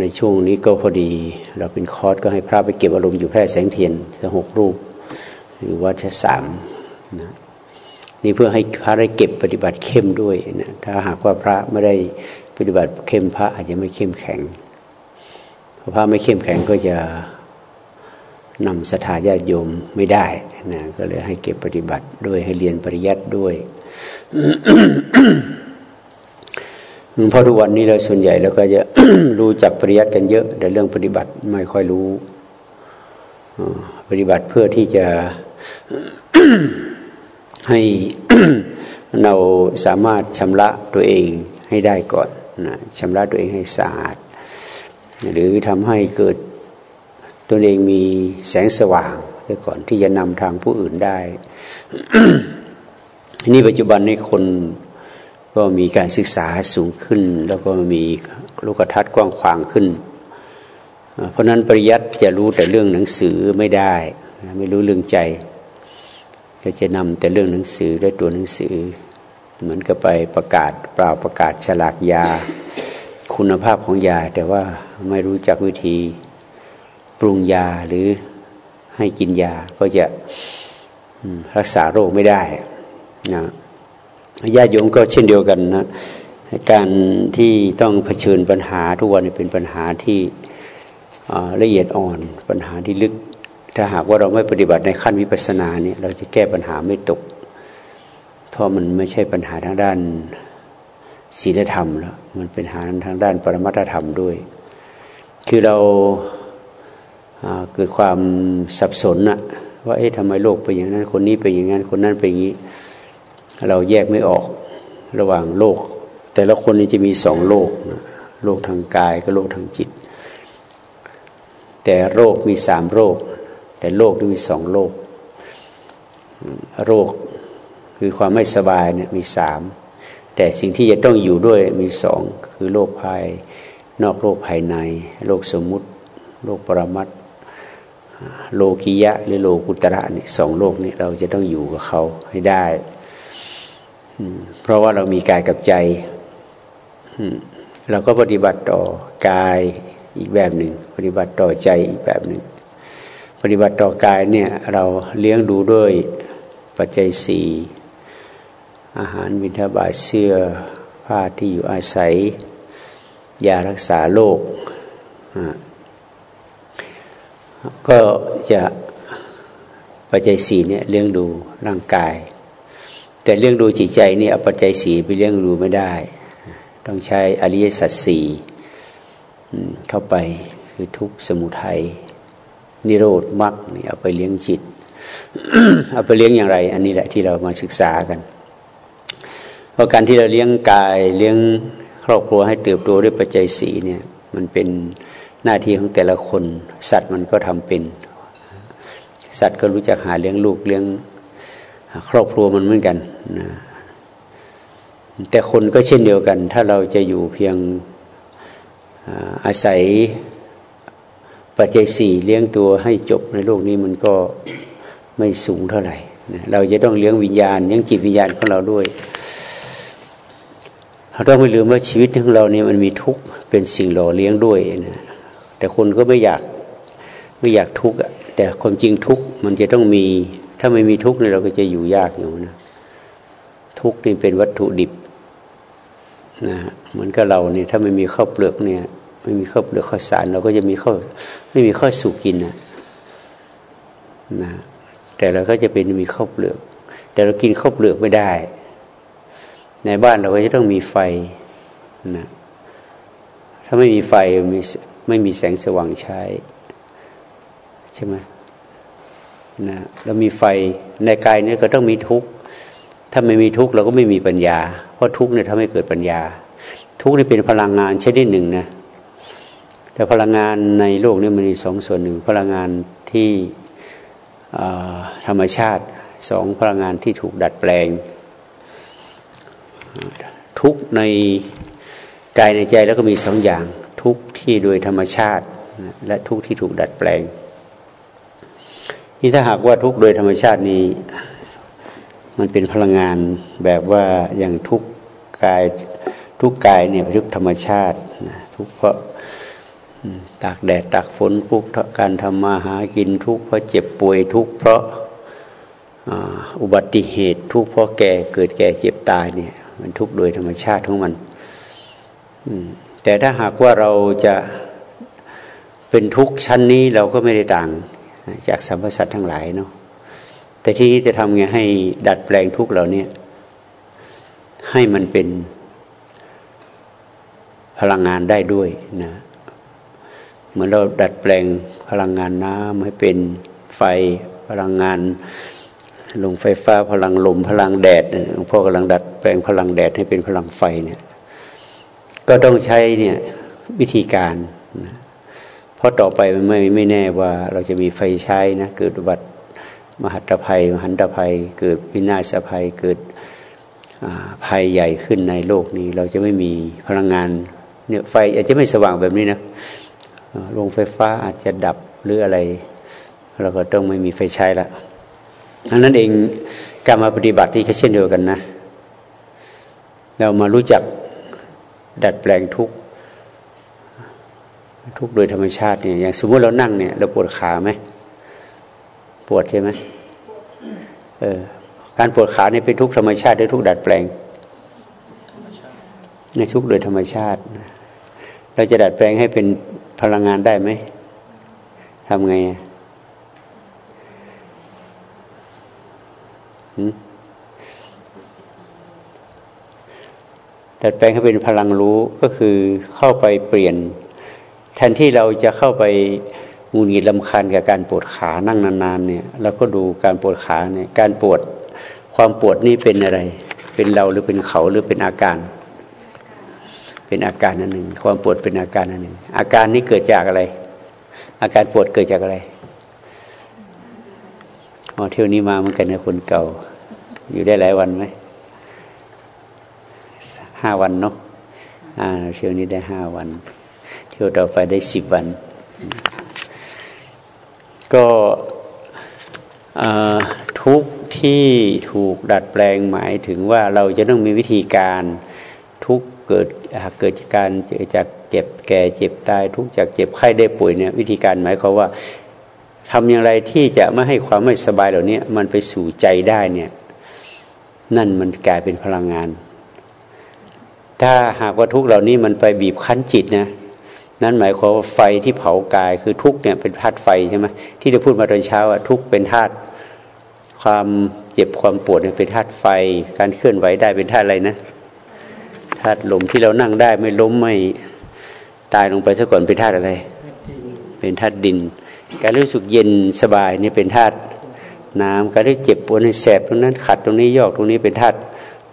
ในช่วงนี้ก็พอดี เราเป็นคอร์สก็ให้พระไปเก็บอารมณ์อยู่แพร่แสงเทียนสักหกรูปหรือวัดสามนะนี่เพื่อให้พระได้เก็บปฏิบัติเข้มด้วยนะถ้าหากว่าพระไม่ได้ปฏิบัติเข้มพระอาจจะไม่เข้มแข็งพระพระไม่เข้มแข็งก็จะนำสถาญาติโยมไม่ได้นะก็เลยให้เก็บปฏิบัติด้วยให้เรียนปริยัติด้วย เพราะทุกวันนี้เราส่วนใหญ่เราก็จะรู้จักปริยัติกันเยอะ แต่เรื่องปฏิบัติไม่ค่อยรู้ปฏิบัติเพื่อที่จะให้เราสามารถชำระตัวเองให้ได้ก่อนนะชำระตัวเองให้สะอาด หรือทำให้เกิดตัวเองมีแสงสว่างไว้ก่อนที่จะนำทางผู้อื่นได้นี่ปัจจุบันในคน ก็มีการศึกษาสูงขึ้น แล้วก็มีลูกทัศน์กว้างขวางขึ้น เพราะนั้นปริยัติจะรู้แต่เรื่องหนังสือไม่ได้ ไม่รู้เรื่องใจ ก็จะนำแต่เรื่องหนังสือและตัวหนังสือ เหมือนกับไปประกาศเปล่าประกาศฉลากยา คุณภาพของยา แต่ว่าไม่รู้จักวิธีปรุงยาหรือให้กินยาก็จะรักษาโรคไม่ได้นะ ญาติโยมก็เช่นเดียวกันนะการที่ต้องเผชิญปัญหาทุกวันเป็นปัญหาที่ละเอียดอ่อน ปัญหาที่ลึก ถ้าหากว่าเราไม่ปฏิบัติในขั้นวิปัสสนาเนี่ยเราจะแก้ปัญหาไม่ตก เพราะมันไม่ใช่ปัญหาทางด้านศีลธรรมแล้วมันเป็นปัญหาทางด้านปรมัตธรรมด้วย คือเราเกิดความสับสนนะว่าเอ๊ะทำไมโลกเป็นอย่างนั้นคนนี้เป็นอย่างนั้นคนนั้นเป็นอย่างนี้ เราแยกไม่ออกระหว่างโลก แต่ละคนนี้จะมีสองโลกนะโลกทางกายกับโลกทางจิต แต่โรคมีสามโรค แต่โลกนี่มีสองโลกโรคคือความไม่สบายเนี่ยมีสามแต่สิ่งที่จะต้องอยู่ด้วยมีสองคือโรคภาย นอกโลกภายในโลกสมมุติโลกปรมัตโลกิยะหรือโลกุตระนี่สองโลกนี้เราจะต้องอยู่กับเขาให้ได้ เพราะว่าเรามีกายกับใจเราก็ปฏิบัติต่อกายอีกแบบหนึ่ง ปฏิบัติต่อใจอีกแบบหนึ่ง ปฏิบัติต่อกายเนี่ยเราเลี้ยงดูด้วยปัจจัยสี่อาหารวิทบาทเสื้อผ้าที่อยู่อาศัย ยารักษาโรคก็จะปัจจัยสี่เนี่ยเลี้ยงดูร่างกาย แต่เลี้ยงดูจิตใจนี่ยปัจจัยสีไปเลี้ยงดูไม่ได้ ต้องใช้อริยสัจสี่เข้าไปคือทุกสมุทัยนิโรธมรรคนี่เอาไปเลี้ยงจิต เอาไปเลี้ยงอย่างไร อันนี้แหละที่เรามาศึกษากันเพราะการที่เราเลี้ยงกายเลี้ยงครอบครัวให้เติบโตด้วยปัจจัยสีเนี่ย มันเป็นหน้าที่ของแต่ละคน สัตว์มันก็ทำเป็น สัตว์ก็รู้จักหาเลี้ยงลูกเลี้ยง ครอบครัวมันเหมือนกันนะแต่คนก็เช่นเดียวกัน ถ้าเราจะอยู่เพียงอาศัยปัจจัยสี่เลี้ยงตัวให้จบในโลกนี้มันก็ไม่สูงเท่าไหร่เราจะต้องเลี้ยงวิญญาณเลี้ยงจิตวิญญาณของเราด้วยเราต้องไม่ลืมว่าชีวิตของเราเนี่ยมันมีทุกข์เป็นสิ่งหล่อเลี้ยงด้วยนะแต่คนก็ไม่อยากไม่อยากทุกข์แต่ความจริงทุกข์มันจะต้องมี ถ้าไม่มีทุกข์เนี่ยเราก็จะอยู่ยากอยู่นะ ทุกข์นี่เป็นวัตถุดิบนะเหมือนกับเราเนี่ยถ้าไม่มีข้าวเปลือกเนี่ย ไม่มีข้าวเปลือกข้าวสาร เราก็จะมีข้าวไม่มีข้าวสุกกินนะนะแต่เราก็จะเป็นมีข้าวเปลือก แต่เรากินข้าวเปลือกไม่ได้ ในบ้านเราก็จะต้องมีไฟนะถ้าไม่มีไฟมีไม่มีแสงสว่างใช้ใช่ไหม นะแล้วมีไฟในกายนี้ก็ต้องมีทุกข์ถ้าไม่มีทุกข์เราก็ไม่มีปัญญา เพราะทุกข์เนี่ยทำให้เกิดปัญญา ทุกข์นี่เป็นพลังงานชนิดหนึ่งนะแต่พลังงานในโลกนี้มันมีสองส่วนหนึ่งพลังงานที่ธรรมชาติสองพลังงานที่ถูกดัดแปลง ทุกในกายในใจแล้วก็มีสองอย่าง ทุกที่โดยธรรมชาติ และทุกที่ถูกดัดแปลง นี่ถ้าหากว่าทุกโดยธรรมชาตินี้ มันเป็นพลังงานแบบว่าอย่างทุกกายทุกกายเนี่ยทุกธรรมชาติทุกเพราะตากแดดตากฝนทุกการทำมาหากินทุกเพราะเจ็บป่วยทุกเพราะอุบัติเหตุทุกเพราะแก่เกิดแก่เจ็บตายเนี่ย มันทุกโดยธรรมชาติของมันแต่ถ้าหากว่าเราจะเป็นทุกชั้นนี้เราก็ไม่ได้ต่าง จากสรรพสัตว์ทั้งหลายเนาะแต่ที่จะทำไงให้ดัดแปลงทุกเหล่านี้ให้มันเป็นพลังงานได้ด้วยนะเหมือนเราดัดแปลงพลังงานน้ำให้เป็นไฟพลังงานลงไฟฟ้าพลังลม พลังแดดหลวงพ่อกำลังดัดแปลงพลังแดดให้เป็นพลังไฟเนี่ย ก็ต้องใช้เนี่ยวิธีการนะ เพราะต่อไปมันไม่ไม่แน่ว่าเราจะมีไฟใช้นะเกิดอุบัติมหัตภัย มหันตภัย เกิดวินาศภัยเกิดภัยใหญ่ขึ้นในโลกนี้ เราจะไม่มีพลังงานเนี่ยไฟอาจจะไม่สว่างแบบนี้นะโรงไฟฟ้าอาจจะดับหรืออะไร เราก็ต้องไม่มีไฟใช้ละดังนั้นเองการมาปฏิบัติที่ก็เช่นเดียวกันนะ เรามารู้จักดัดแปลงทุก ทุกโดยธรรมชาติเนี่ยอย่างสมมติเรานั่งเนี่ยเราปวดขาไหมปวดใช่ไหมเออการปวดขาเนี่ยเป็นทุกธรรมชาติหรือทุกดัดแปลงในทุกโดยธรรมชาติ เราจะดัดแปลงให้เป็นพลังงานได้ไหมทำไงดัดแปลงให้เป็นพลังรู้ก็คือเข้าไปเปลี่ยน แทนที่เราจะเข้าไปงูหงิดลำคันกับการปวดขานั่งนานๆเนี่ยเราก็ดูการปวดขาเนี่ยการปวดความปวดนี่เป็นอะไร เป็นเราหรือเป็นเขาหรือเป็นอาการ เป็นอาการอันหนึ่ง ความปวดเป็นอาการอันหนึ่ง อาการนี้เกิดจากอะไร อาการปวดเกิดจากอะไรอ๋อเที่ยวนี้มาเหมือนกันนะคนเก่า อยู่ได้หลายวันไหมห้าวันเนาะอ่าเที่ยวนี้ได้ห้าวัน ที่ยวต่อไปได้สิบวัน ก็ทุกที่ถูกดัดแปลงหมายถึงว่าเราจะต้องมีวิธีการทุกเกิดเกิดจากการจากเจ็บแก่เจ็บตาย ทุกจากเจ็บไข้ได้ป่วยเนี่ยวิธีการหมายความว่าทำอย่างไรที่จะไม่ให้ความไม่สบายเหล่านี้มันไปสู่ใจได้เนี่ยนั่นมันกลายเป็นพลังงาน ถ้าหากว่าทุกเหล่านี้มันไปบีบคั้นจิตนะ นั่นหมายความว่าไฟที่เผากายคือทุกเนี่ยเป็นธาตุไฟใช่ไหมที่เราพูดมาตอนเช้าอะทุกเป็นธาตุความเจ็บความปวดเนี่ยเป็นธาตุไฟ การเคลื่อนไหวได้เป็นธาตุอะไรนะธาตุลมที่เรานั่งได้ไม่ล้มไม่ตายลงไปซะก่อนเป็นธาตุอะไร เป็นธาตุดิน การรู้สึกเย็นสบายนี่เป็นธาตุน้ำการที่เจ็บปวดในแสบตรงนั้นขัดตรงนี้ยอกตรงนี้เป็นธาตุ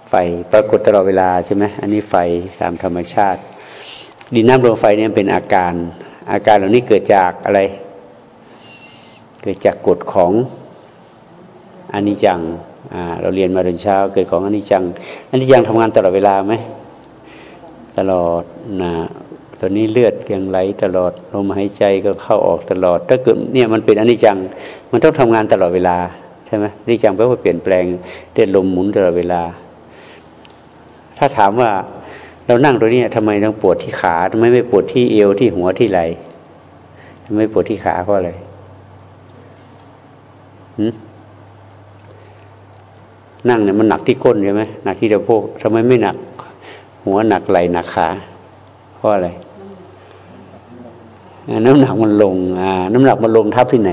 ไฟปรากฏตลอดเวลาใช่ไหมอันนี้ไฟตามธรรมชาติ ดินน้ำลมไฟเนี่ยเป็นอาการ อาการเหล่านี้เกิดจากอะไร เกิดจากกฎของอันนี้จังเราเรียนมาตอนเช้า เกิดของอันนี้จังอันนี้จังทำงานตลอดเวลาไหมตลอดนะตอนนี้เลือดยังไหลตลอดลมหายใจก็เข้าออกตลอด ถ้าเกิดเนี่ยมันเป็นอันนี้จังมันต้องทำงานตลอดเวลาใช่ไหมอันนี้จังแปลว่าเปลี่ยนแปลงเลือดลมหมุนตลอดเวลา ถ้าถามว่า เรานั่งตรงนี้ทำไมต้องปวดที่ขาทำไมไม่ปวดที่เอวที่หัวที่ไหล่ทำไมปวดที่ขาเพราะอะไรนั่งเนี่ยมันหนักที่ก้นใช่ไหมหนักที่เดาโพกทำไมไม่หนัก หัวหนักไหลหนักขาเพราะอะไรน้ำหนักมันลงอ่าน้ำหนักมันลงทับที่ไหน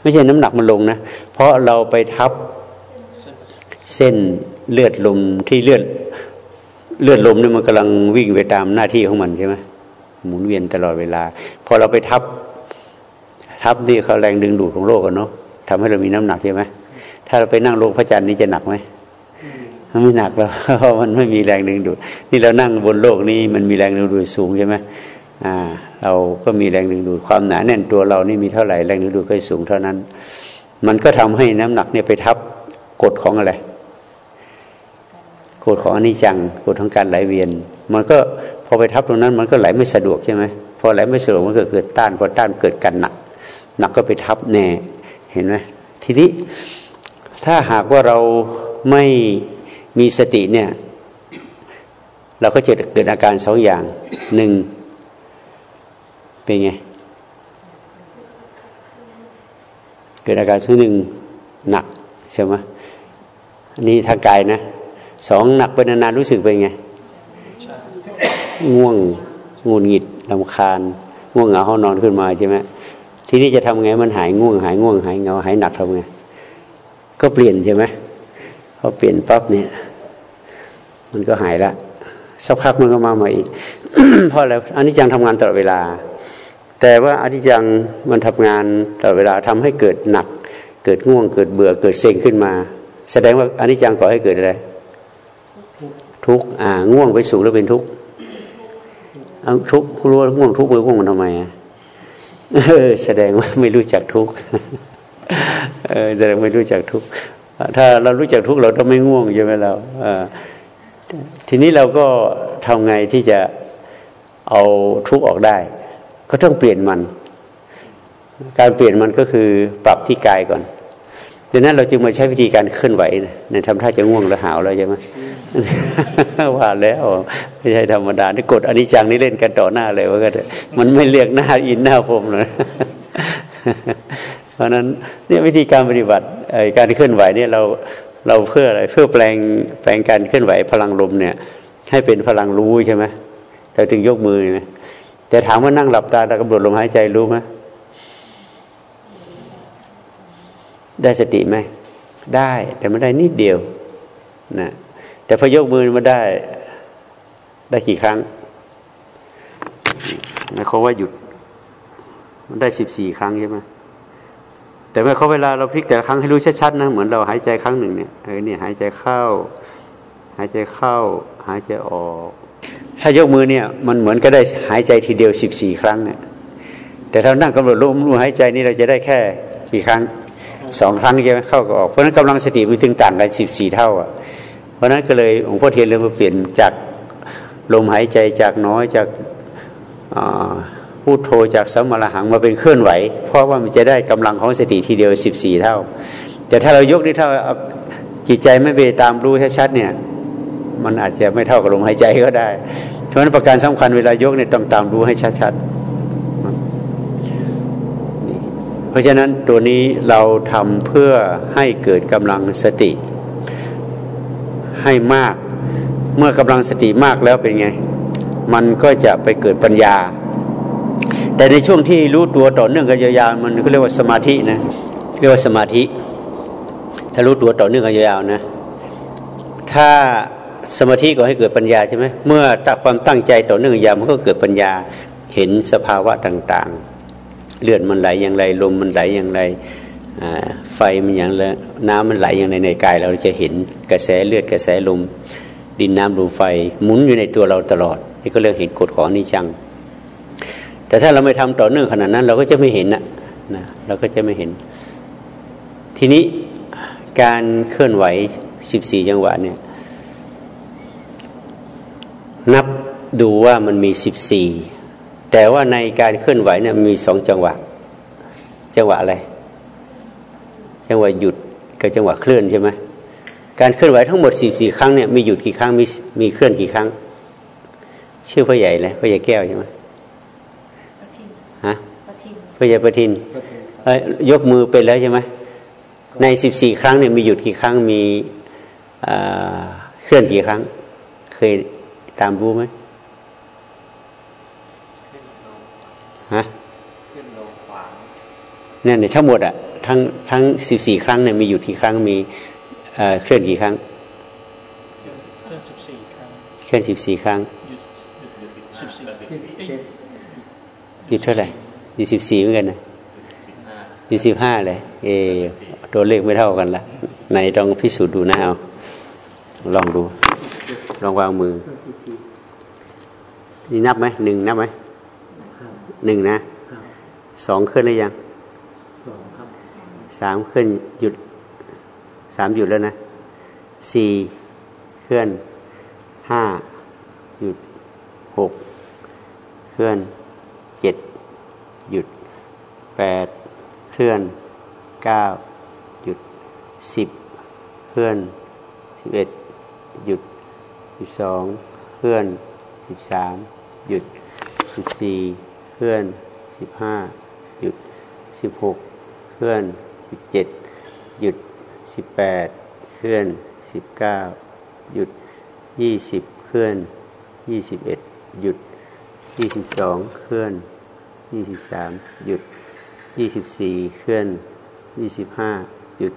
ไม่ใช่น้ำหนักมันลงนะเพราะเราไปทับเส้นเลือดลมที่เลือด เลือดลมเนี่ยมันกำลังวิ่งไปตามหน้าที่ของมันใช่ไหมหมุนเวียนตลอดเวลา พอเราไปทับ ทับที่เขาแรงดึงดูดของโลกกันเนาะทำให้เรามีน้ำหนักใช่ไหมถ้าเราไปนั่งลงพระจันทร์นี่จะหนักไหมไม่หนักแล้วเพราะมันไม่มีแรงดึงดูดนี่เรานั่งบนโลกนี้มันมีแรงดึงดูดสูงใช่ไหมอ่า เราก็มีแรงดึงดูดความหนาแน่นตัวเรานี่มีเท่าไหร่แรงดึงดูดก็สูงเท่านั้น มันก็ทำให้น้ำหนักเนี่ยไปทับกฎของอะไร กฎของอนิจจังกฎของการไหลเวียน มันก็พอไปทับตรงนั้นมันก็ไหลไม่สะดวกใช่ไหมพอไหลไม่สะดวกมันก็เกิดต้านพอต้านเกิดกันหนักหนักก็ไปทับแน่เห็นไหมทีนี้ถ้าหากว่าเราไม่มีสติเนี่ย เราก็จะเกิดอาการสองอย่างหนึ่งเป็นไง เกิดอาการช่วงหนึ่งหนักใช่ไหมนนี้ทางกายนะ สองหนักไปนานๆรู้สึกเป็นไงง่วงงุนหงิดลำคาญ ง่วงเหงาห้องนอนขึ้นมาใช่ไหมทีนี้จะทำไงมันหายง่วงหายง่วงหายเหงาหายหนักทำไงก็เปลี่ยนใช่ไหมพอเปลี่ยนปั๊บเนี่ย มันก็หายละสักพักมันก็มาใหม่อีกเพราะอะไรอันนี้จังทำงานตลอดเวลา แต่ว่าอนิจจังมันทำงานตลอดเวลาทำให้เกิดหนัก เกิดง่วงเกิดเบื่อเกิดเซ็งขึ้นมา แสดงว่าอนิจจังก่อให้เกิดอะไร ทุกอ่าง่วงไปสูงแล้วเป็นทุกข์ทุกข์รู้ว่าง่วงทุกข์ไปง่วงมันทำไมอะแสดงว่าไม่รู้จักทุกข์แสดงไม่รู้จักทุกข์ถ้าเรารู้จักทุกข์เราต้องไม่ง่วงใช่ไหมเราทีนี้เราก็ทำไงที่จะเอาทุกข์ออกได้ ก็ต้องเปลี่ยนมัน การเปลี่ยนมันก็คือปรับที่กายก่อนดังนั้นเราจึงมาใช้วิธีการเคลื่อนไหวในทำท่าจะง่วงแล้วหาวแล้วใช่ไหม ว่าแล้วไม่ใช่ธรรมดาที่กดอนิจจังนี่เล่นกันต่อหน้าเลยว่าก็มันไม่เรียกหน้าอินหน้าผมเลยเพราะนั้นเนี่ยวิธีการปฏิบัติการเคลื่อนไหวเนี่ยเราเราเพื่ออะไรเพื่อแปลงแปลงการเคลื่อนไหวพลังลมเนี่ย ให้เป็นพลังรู้ใช่ไหมเราถึงยกมือนะแต่ถามว่านั่งหลับตาเรากำหนดลมหายใจรู้ไหมได้สติไหมได้แต่ไม่ได้นิดเดียวนะ แต่พอยกมือมาได้ ได้กี่ครั้งหมายความว่าหยุด มันได้สิบสี่ครั้งใช่ไหมแต่เมื่อเขาเวลาเราพลิกแต่ละครั้งให้รู้ชัดๆนะเหมือนเราหายใจครั้งหนึ่งเนี่ยเออเนี่ยหายใจเข้า หายใจเข้า หายใจออก ถ้ายกมือเนี่ย มันเหมือนก็ได้หายใจทีเดียวสิบสี่ครั้งเนี่ยแต่ถ้านั่งกำหนดลมรู้หายใจนี่เราจะได้แค่กี่ครั้งสองครั้งใช่ไหมเข้าก็ออกเพราะนั้นกำลังสติมันถึงต่างกันสิบสี่เท่าอะ เพราะนั้นก็เลยหลวงพ่อเทียนเลยมาเปลี่ยนจากลมหายใจจากน้อยจากพูดโทจากสัมรหังมาเป็นเคลื่อนไหว เพราะว่ามันจะได้กำลังของสติทีเดียวสิบสี่เท่า แต่ถ้าเรายกนี่เท่าจิตใจไม่ไปตามรู้ชัดๆเนี่ย มันอาจจะไม่เท่ากับลมหายใจก็ได้เพราะนั้นประการสำคัญเวลายกเนี่ยต้องตามรู้ให้ชัดๆเพราะฉะนั้นตัวนี้เราทำเพื่อให้เกิดกำลังสติ ให้มาก เมื่อกำลังสติมากแล้วเป็นไง มันก็จะไปเกิดปัญญา แต่ในช่วงที่รู้ตัวต่อเนื่องกันยาวๆมันก็เรียกว่าสมาธินะเรียกว่าสมาธิ ถ้ารู้ตัวต่อเนื่องกันยาวๆนะ ถ้าสมาธิก็ให้เกิดปัญญาใช่ไหมเมื่อตักความตั้งใจต่อเนื่องยาวมันก็เกิดปัญญาเห็นสภาวะต่างๆ เลือดมันไหลอย่างไรลมมันไหลอย่างไร ไฟมันอย่างไรน้ำมันไหลอย่างไรในกาย เราจะเห็นกระแสเลือดกระแสลมดินน้ำลมไฟหมุนอยู่ในตัวเราตลอด นี่ก็เรียกเห็นกฎของนิจัง แต่ถ้าเราไม่ทำต่อเนื่องขนาดนั้น เราก็จะไม่เห็นนะนะเราก็จะไม่เห็น ทีนี้การเคลื่อนไหวสิบสี่จังหวะเนี่ยนับดูว่ามันมีสิบสี่แต่ว่าในการเคลื่อนไหวเนี่ยมีสองจังหวะ จังหวะอะไร จังหวะหยุดกับจังหวะเคลื่อนใช่ไหมการเคลื่อนไหวทั้งหมดสี่สี่ครั้งเนี่ยมีหยุดกี่ครั้งมีมีเคลื่อนกี่ครั้ง ชื่อพ่อใหญ่เลยพ่อใหญ่แก้วใช่ไหมฮะพระยาปทินยกมือไปแล้วใช่ไหมในสิบสี่ครั้งเนี่ยมีหยุดกี่ครั้งมีเคลื่อนกี่ครั้ง เคยตามรู้ไหมฮะเนี่ยในทั้งหมดอะ ทั้งทั้งสิบสี่ครั้งเนี่ยมีหยุดกี่ครั้งมีเคลื่อนกี่ครั้งเคลื่อนสิบสี่ครั้งยี่เท่าไหร่ยี่สิบสี่เหมือนกันนะยี่สิบห้าเลยเอตัวเลขไม่เท่ากันละไหนต้องพิสูจน์ดูนะเอาลองดู ลองวางมือ นี่นับไหมหนึ่งนับไหมหนึ่งนะสองขึ้นหรือยังสามขึ้นหยุดสามหยุดแล้วนะสี่เคลื่อนห้าหยุดหกเคลื่อนเจ็ดหยุดแปดเคลื่อนเก้าหยุดสิบเคลื่อนสิบเอ็ดหยุดสิบสองเคลื่อนสิบสามหยุดสิบสี่เคลื่อนสิบห้าหยุดสิบหกเคลื่อน สิบเจ็ดหยุดสิบแปดเคลื่อนสิบเก้าหยุดยี่สิบเคลื่อนยี่สิบเอ็ดหยุดยี่สิบสองเคลื่อนยี่สิบสามหยุดยี่สิบสี่เคลื่อนยี่สิบห้าหยุด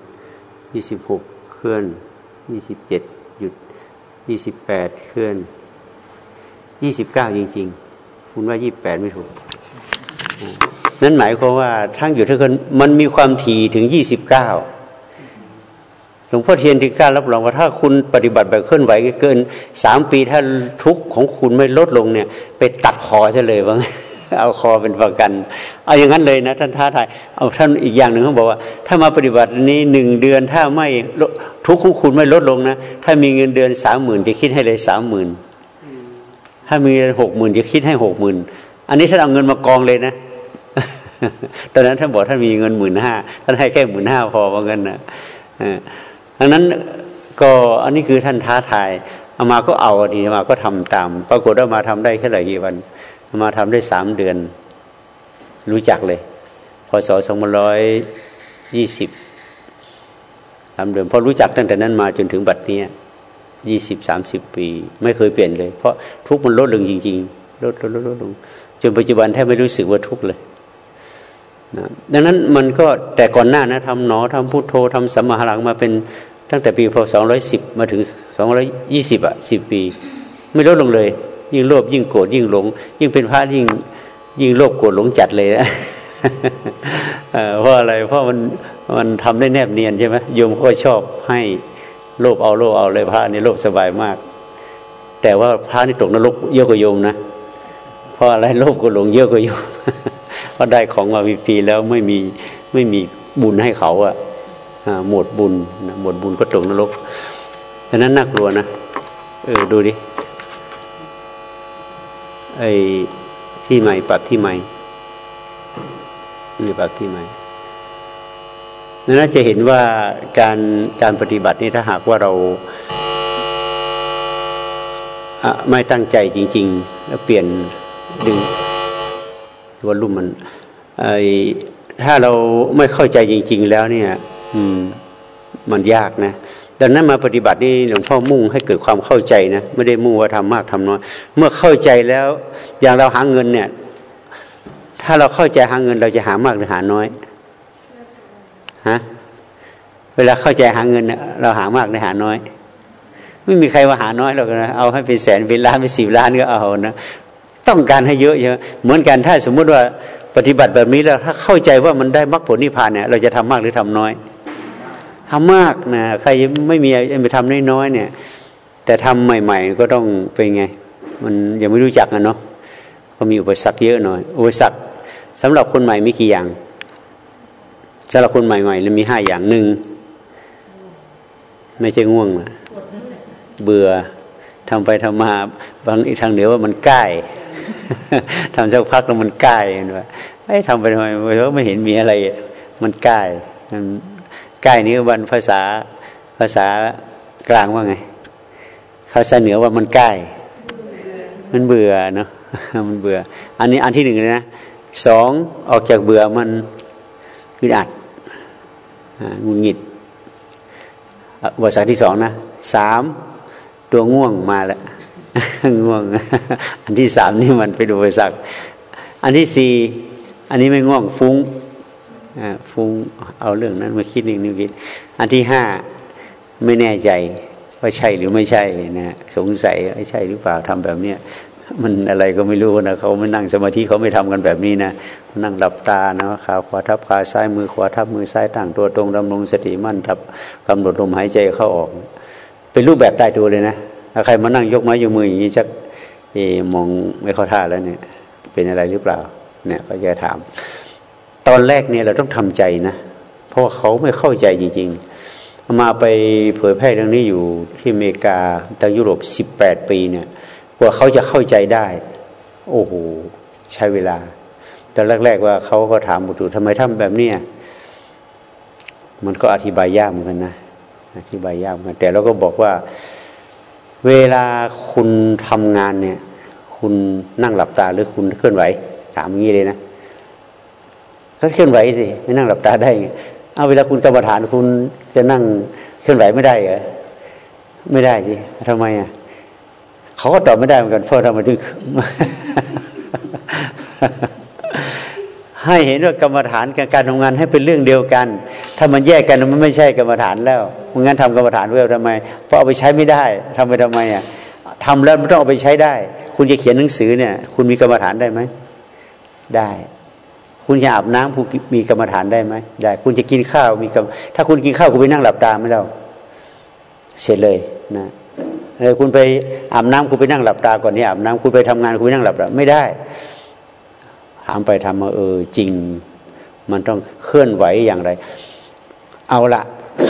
ยี่สิบหกเคลื่อนยี่สิบเจ็ดหยุดยี่สิบแปดเคลื่อนยี่สิบเก้าจริง ๆ คุณว่ายี่สิบแปดไม่ถูก นั่นหมายความว่าทั้งอยู่ทั้งคนมันมีความถี่ถึงยี่สิบเก้าหลวงพ่อเทียนที่กล้ารับรองว่าถ้าคุณปฏิบัติแบบเคลื่อนไหวเกินสามปีถ้าทุกข์ของคุณไม่ลดลงเนี่ย ไปตัดคอซะเลยว่าเอาคอเป็นประกัน เอาอย่างนั้นเลยนะท่านท้าทายเอาท่านอีกอย่างหนึ่งเขาบอกว่า ถ้ามาปฏิบัตินี้หนึ่งเดือนถ้าไม่ทุกข์ของคุณไม่ลดลงนะ ถ้ามีเงินเดือนสามหมื่นจะคิดให้เลยสามหมื่นถ้ามีเงินหกหมื่นจะคิดให้หกหมื่นอันนี้ท่านเอาเงินมากองเลยนะ ตอนนั้นท่านบอกท่านมีเงินหมื่นห้าท่านให้แค่หมื่นห้าพอว่าเงินนะดังนั้นก็อันนี้คือท่านท้าทายอามาก็เอาดีอามาก็ทำตาม ปรากฏว่ามาทำได้แค่ไหนกี่วันอามาทำได้สามเดือน รู้จักเลยพศสองพันร้อยยี่สิบสามเดือนพอรู้จักตั้งแต่นั้นมาจนถึงบัดนี้ยี่สิบสามสิบปี ไม่เคยเปลี่ยนเลย เพราะทุกมันลดลงจริง ๆ ลดลดลดลดลงจนปัจจุบันแทบไม่รู้สึกว่าทุกเลย นะดังนั้นมันก็แต่ก่อนหน้านะทำหนอทำพุทโธทำสัมมาหลังมาเป็นตั้งแต่ปีพศสองร้อยสิบมาถึงสองร้อยยี่สิบอะสิบปี ไม่ลดลงเลย ยิ่งโลภยิ่งโกรธยิ่งหลง ยิ่งเป็นพระยิ่งยิ่งโลภโกรธหลงจัดเลยนะเพราะอะไรเพราะมันมันทำได้แนบเนียนใช่ไหมโยมก็ชอบให้โลภเอาโลภเอาเลยพระนี่โลภสบายมาก แต่ว่าพระนี่ตกนรกเยอะกว่าโยมนะเพราะอะไรโลภก็หลงเยอะกว่าโยม เพราะได้ของมาฟรีแล้วไม่มีไม่มีบุญให้เขาอะหมดบุญหมดบุญก็ตกนรกดังนั้นน่ากลัวนะเออดูดิไอ้ที่ใหม่ปรับที่ใหม่นี่ปรับที่ใหม่นั่นจะเห็นว่าการการปฏิบัตินี่ถ้าหากว่าเราไม่ตั้งใจจริง ๆ แล้วเปลี่ยนดึง ตัวลุ่มมันไอถ้าเราไม่เข้าใจจริง ๆ แล้วเนี่ย อืม มันยากนะดังนั้นมาปฏิบัตินี่หลวงพ่อมุ่งให้เกิดความเข้าใจนะไม่ได้มุ่งว่าทำมากทำน้อยเมื่อเข้าใจแล้วอย่างเราหาเงินเนี่ย ถ้าเราเข้าใจหาเงินเราจะหามากหรือหาน้อยฮะเวลาเข้าใจหาเงินเราหามากหรือหาน้อย ไม่มีใครว่าหาน้อยหรอกนะเอาให้เป็นแสนเป็นล้านเป็นสิบล้านก็เอานะ ต้องการให้เยอะเยอะเหมือนกันถ้าสมมุติว่าปฏิบัติแบบนี้แล้วถ้าเข้าใจว่ามันได้มรรคผลนิพพานเนี่ยเราจะทำมากหรือทำน้อยทำมากนะใครไม่มีไปทำน้อยๆเนี่ย แต่ทำใหม่ ๆ ก็ต้องเป็นไง มันยังไม่รู้จักกันเนาะก็มีอุปสรรคเยอะหน่อย อุปสรรคสำหรับคนใหม่มีกี่อย่างสำหรับคนใหม่ๆแล้วมีห้าอย่างหนึ่งไม่ใช่ง่วงนะเบื่อทำไปทำมาบางอีกทางเหนือว่ามันใกล้ ทำสักพักแล้วมันใกล้เห็นไหมไอ้ทำไปทำไมเราไม่เห็นมีอะไร มันใกล้มันใกล้นี้วันภาษาภาษากลางว่าไงภาษาเหนือว่ามันใกล้มันเบื่อเนาะมันเบื่อ อันนี้อันที่หนึ่งเลยนะสองออกจากเบื่อมันอึดอัดงุนหงิดบทสักที่สองนะสามตัวง่วงมาแล้ว ง่วง อันที่สามนี่มันไปดูบริษัทอันที่สี่อันนี้ไม่ง่วงฟุ้งฟุ้งเอาเรื่องนั้นมาคิดหนึ่งนึงคิด อันที่ห้าไม่แน่ใจว่าใช่หรือไม่ใช่นะสงสัยใช่หรือเปล่าทำแบบเนี้ยมันอะไรก็ไม่รู้นะเขาไม่นั่งสมาธิเขาไม่ทำกันแบบนี้นะนั่งหลับตานะขาขวาทับขาซ้ายมือขวาทับมือซ้ายตั้งตัวตรงดำรงสติมั่นทับกำหนดลมหายใจเข้าออก เป็นรูปแบบใต้ตัวเลยนะ ถ้าใครมานั่งยกไม้ยกมืออย่างนี้ชักเอมองไม่เข้าท่าแล้วเนี่ย เป็นอะไรหรือเปล่า เนี่ยก็จะถาม ตอนแรกเนี่ยเราต้องทำใจนะ เพราะเขาไม่เข้าใจจริง ๆ มาไปเผยแพร่เรื่องนี้อยู่ที่อเมริกาทางยุโรปสิบแปดปีเนี่ยกว่าเขาจะเข้าใจได้ โอ้โหใช้เวลา แต่แรก ๆ ว่าเขาก็ถามบุตรทำไมทำแบบเนี้ยมันก็อธิบายยากเหมือนกันนะอธิบายยากเหมือนกันแต่เราก็บอกว่า เวลาคุณทำงานเนี่ย คุณนั่งหลับตาหรือคุณเคลื่อนไหว ถามงี้เลยนะก็เคลื่อนไหวสิไม่นั่งหลับตาได้ไงเอาเวลาคุณกรรมฐานคุณจะนั่งเคลื่อนไหวไม่ได้เหรอไม่ได้สิทำไมอะเขาก็ตอบไม่ได้เหมือนกันเพราะทำไมถึง ให้เห็นว่ากรรมฐานกับการทำงานให้เป็นเรื่องเดียวกัน ถ้ามันแยกกันมันไม่ใช่กรรมฐานแล้วมันงั้นทำกรรมฐานเพื่อทำไม เพราะเอาไปใช้ไม่ได้ทำไปทำไมอะทำแล้วไม่ต้องเอาไปใช้ได้ คุณจะเขียนหนังสือเนี่ย คุณมีกรรมฐานได้ไหมได้ คุณจะอาบน้ำคุณมีกรรมฐานได้ไหมได้ คุณจะกินข้าวมีกรรมถ้าคุณกินข้าวคุณไปนั่งหลับตาไม่ได้เสร็จเลยนะเลยคุณไปอาบน้ำคุณไปนั่งหลับตาก่อนนี่อาบน้ำคุณไปทำงานคุณไปนั่งหลับตาไม่ได้ ถามไปทำมาเออจริง มันต้องเคลื่อนไหวอย่างไร เอาละ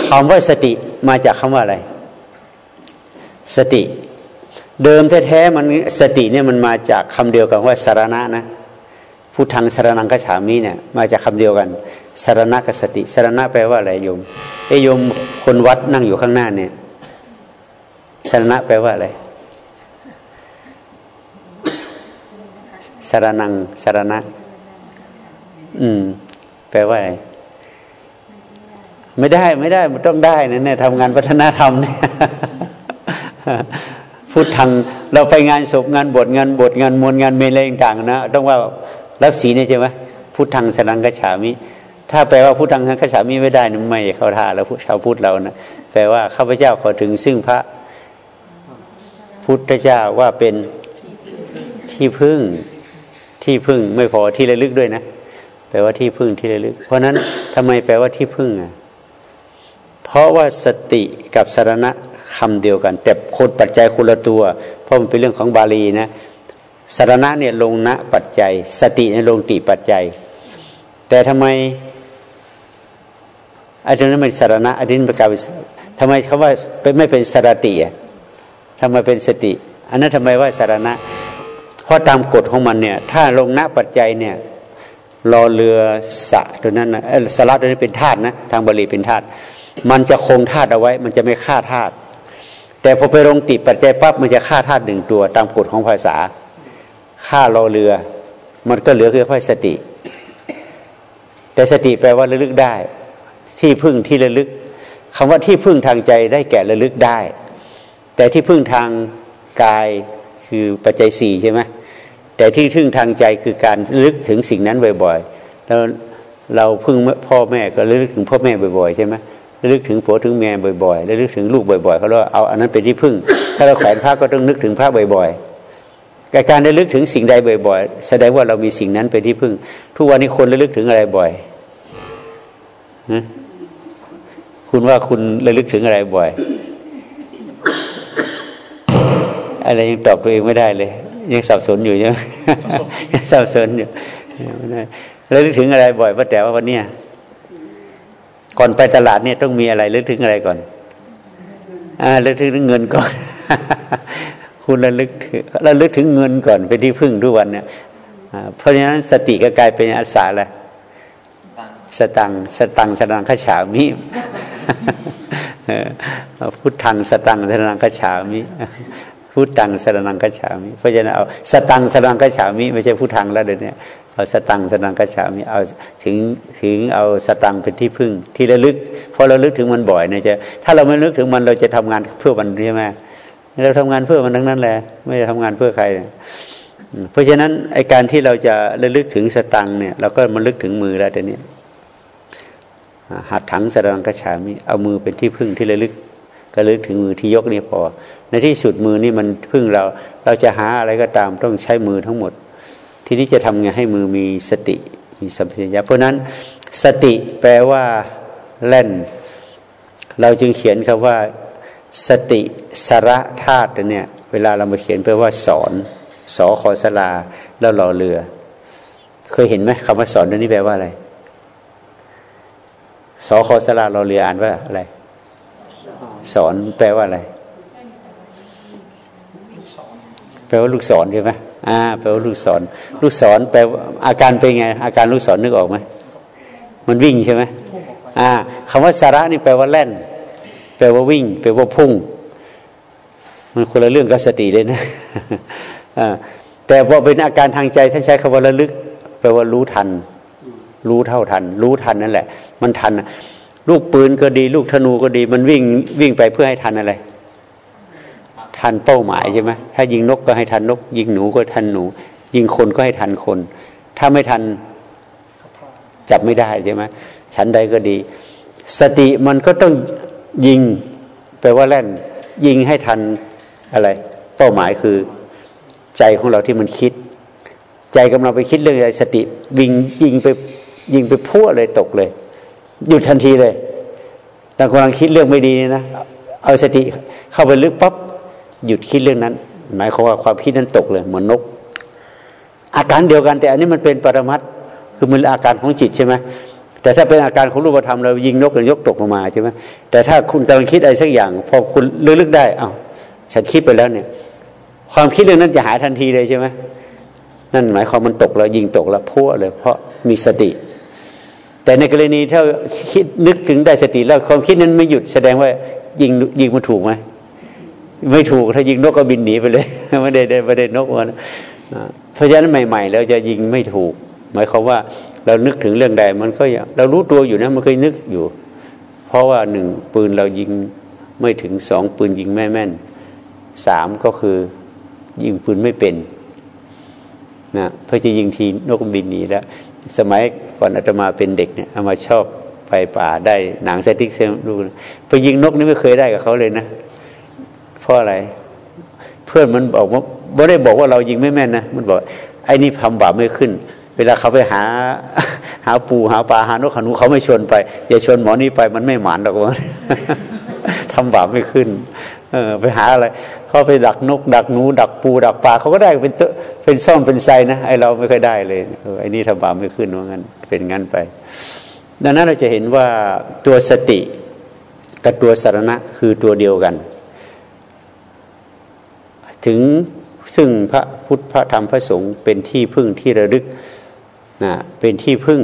คำว่าสติมาจากคำว่าอะไร สติ เดิมแท้ๆมันสติเนี่ยมันมาจากคำเดียวกันว่าสารณะนะพุทธังสารนังกฉามีเนี่ยมาจากคำเดียวกันสารณะกับสติสารณะแปลว่าอะไรโยมไอโยมคนวัดนั่งอยู่ข้างหน้าเนี่ยสารณะแปลว่าอะไร สารนังสารณะ อืม แปลว่าอะไรไม่ได้ไม่ได้มันต้องได้นะเนี่ยทำงานวัฒนธรรมเนี่ยพูดทางเราไปงานศพงานบทงานบทงานมวลงานเมลอะไรต่างๆนะต้องว่ารับศีลเนี่ยใช่ไหมพุทธังสนังกฉามิ ถ้าแปลว่าพุทธังสนังกฉามิไม่ได้นะไม่เข้าท่าแล้วชาวพุทธเรานะแปลว่าข้าพเจ้าขอถึงซึ่งพระพุทธเจ้าว่าเป็นที่พึ่ง ที่พึ่งไม่พอที่ระลึกด้วยนะแปลว่าที่พึ่งที่ระลึก เพราะนั้นทำไมแปลว่าที่พึ่งอะเพราะว่าสติกับสารณะคำเดียวกัน แต่คนปัจจัยคนละตัว เพราะมันเป็นเรื่องของบาลีนะสารณะเนี่ยลงณปัจจัย สติเนี่ยลงติปัจจัย แต่ทำไมอันนั้นเป็นสารณะอันนี้เป็นการทำไมเขาว่าไม่เป็นสารติอะทำไมเป็นสติ อันนั้นทำไมว่าสารณะ เพราะตามกฎของมันเนี่ย ถ้าลงณปัจจัยเนี่ยรอเรือสะตัวนั้นนะสระตัวนี้เป็นธาตุนะทางบาลีเป็นธาตุมันจะคงธาตุเอาไว้ มันจะไม่ฆ่าธาตุแต่พอไปลงติปัจจัยปั๊บมันจะฆ่าธาตุหนึ่งตัว ตามกฎของภาษาฆ่ารอเรือ มันก็เหลือคือพสติ แต่สติแปลว่าระลึกได้ ที่พึ่งที่ระลึกคำว่าที่พึ่งทางใจได้แก่ระลึกได้ แต่ที่พึ่งทางกาย คือปัจจัยสี่ใช่ไหมแต่ที่พึ่งทางใจคือการลึกถึงสิ่งนั้นบ่อยๆแล้วเราพึ่งพ่อแม่ก็ลึกถึงพ่อแม่บ่อยๆใช่ไหมลึกถึงผัวถึงแม่บ่อยๆลึกถึงลูกบ่อยๆเขาเรียกเอาอันนั้นเป็นที่พึ่ง ถ้าเราแขวนพระก็ต้องนึกถึงพระบ่อยๆการได้ลึกถึงสิ่งใดบ่อย ๆ แสดงว่าเรามีสิ่งนั้นเป็นที่พึ่ง ทุกวันนี้คนระลึกถึงอะไรบ่อยคุณว่าคุณระลึกถึงอะไรบ่อย อะไรยังตอบตัวเองไม่ได้เลย ยังสับสนอยู่ใช่ไหมสับสนอยู่แล้วลึกถึงอะไรบ่อยป้าแต่ว่าวันนี้ก่อนไปตลาดเนี่ยต้องมีอะไรลึกถึงอะไรก่อน อ่าลึกถึงเงินก่อน คุณระลึกถึงระลึกถึงเงินก่อนเป็นที่พึ่งทุกวันเนี่ยเพราะฉะนั้นสติก็กลายเป็นอัศาแหละสตังสตังสตังขฉามิพุทธังสตังสตังขฉามิ พุทธังสนังกัจฉามิเพราะฉะนั้นเอาสตังสนังกัจฉามิไม่ใช่พุทธังแล้วเดี๋ยวนี้เอาสตังสนังกัจฉามิเอาถึงถึงเอาสตังเป็นที่พึ่ง ที่ระลึกพอเราลึกถึงมันบ่อยเนี่ยจะถ้าเราไม่ลึกถึงมันเราจะทำงานเพื่อมันใช่ไหมเราทำงานเพื่อมันทั้งนั้นแหละไม่ได้ทำงานเพื่อใคร เพราะฉะนั้นไอการที่เราจะระลึกถึงสตังเนี่ยเราก็มันลึกถึงมือแล้วแต่นี้หัดถังสนังกัจฉามิเอามือเป็นที่พึ่งที่ระลึก ก็ลึกถึงมือที่ยกนี่พอ ในที่สุดมือนี่มันพึ่งเรา เราจะหาอะไรก็ตามต้องใช้มือทั้งหมด ทีนี้จะทำไงให้มือมีสติมีสัมผัสญญาเพราะนั้นสติแปลว่าเล่น เราจึงเขียนคำว่า สติสระธาตุเนี่ยเวลาเรามาเขียนแปลว่าสอนสอขอสลาแล้วหล่อเรือ เคยเห็นไหมคำว่าสอนตัวนี้แปลว่าอะไรสอขอสลาหล่อเรืออ่านว่าอะไร สอนแปลว่าอะไร แปลว่าลูกศรใช่ไหมอ่าแปลว่าลูกศร ลูกศรแปลอาการเป็นไง อาการลูกศรนึกออกไหมมันวิ่งใช่ไหมอ่าคำว่าสาระนี่แปลว่าแล่น แปลว่าวิ่ง แปลว่าพุ่ง มันคนละเรื่องกับสติเลยนะอ่าแต่พอเป็นอาการทางใจท่านใช้คำว่าระลึก แปลว่ารู้ทัน รู้เท่าทัน รู้ทันนั่นแหละ มันทันลูกปืนก็ดี ลูกธนูก็ดี มันวิ่งวิ่งไปเพื่อให้ทันอะไร ทันเป้าหมายใช่ไหมถ้ายิงนกก็ให้ทันนก ยิงหนูก็ทันหนู ยิงคนก็ให้ทันคน ถ้าไม่ทันจับไม่ได้ใช่ไหมชั้นใดก็ดี สติมันก็ต้องยิงแปลว่าแล่น ยิงให้ทันอะไร เป้าหมายคือใจของเราที่มันคิด ใจกำลังไปคิดเรื่องอะไรสติ วิ่งยิงไปยิงไปพั่วเลยตกเลยหยุดทันทีเลยแต่กำลังคิดเรื่องไม่ดีนะเอาสติเข้าไปลึกปั๊บ หยุดคิดเรื่องนั้น หมายความว่าความคิดนั้นตกเลย เหมือนนก อาการเดียวกัน แต่อันนี้มันเป็นปรมัตคือมันอาการของจิตใช่ไหมแต่ถ้าเป็นอาการของรูปธรรมเรายิงนกหรือยกตกลงมาใช่ไหมแต่ถ้าคุณกำลังคิดอะไรสักอย่าง พอคุณลึกๆได้เอ้าฉันคิดไปแล้วเนี่ย ความคิดเรื่องนั้นจะหายทันทีเลยใช่ไหมนั่นหมายความมันตกแล้วยิงตกแล้วพัวเลยเพราะมีสติ แต่ในกรณีถ้าคิดนึกถึงได้สติแล้วความคิดนั้นไม่หยุดแสดงว่ายิงยิงมันถูกไหม ไม่ถูกถ้ายิงนกก็บินหนีไปเลยไม่ได้ไม่ได้นกมันเพราะฉะนั้นใหม่ๆเราจะยิงไม่ถูก หมายความว่าเรานึกถึงเรื่องใดมันก็เรารู้ตัวอยู่นะมันเคยนึกอยู่ เพราะว่าหนึ่งปืนเรายิงไม่ถึงสองปืนยิงแม่แม่นสามก็คือยิงปืนไม่เป็นนะเพื่อจะยิงทีนกบินหนีแล้วสมัยก่อนอาตมาเป็นเด็กเนี่ยเอามาชอบไปป่าได้หนังสติ๊กเซมดูไปยิงนกนี่ไม่เคยได้กับเขาเลยนะ ราะอะไร เพื่อนมันบอกว่าไม่ได้บอกว่าเรายิงไม่แม่นนะมันบอกไอ้นี่ทำบาปไม่ขึ้น เวลาเขาไปหา หาปูหาปลาหานกขานูเขาไม่ชวนไป อย่าชวนหมอนี่ไปมันไม่หมานหรอกว่าทำบาปไม่ขึ้น เออ ไปหาอะไรเขาไปดักนก ดักหนู ดักปูดักปลาเขาก็ได้เป็นเป็นซ่อมเป็นไซนะไอเราไม่เคยได้เลยเออไอนี่ทำบาปไม่ขึ้นว่างั้น เป็นงั้นไป ดังนั้นเราจะเห็นว่าตัวสติกับตัวสารณะคือตัวเดียวกัน ถึงซึ่งพระพุทธพระธรรมพระสงฆ์เป็นที่พึ่งที่ระลึกนะเป็นที่พึ่ง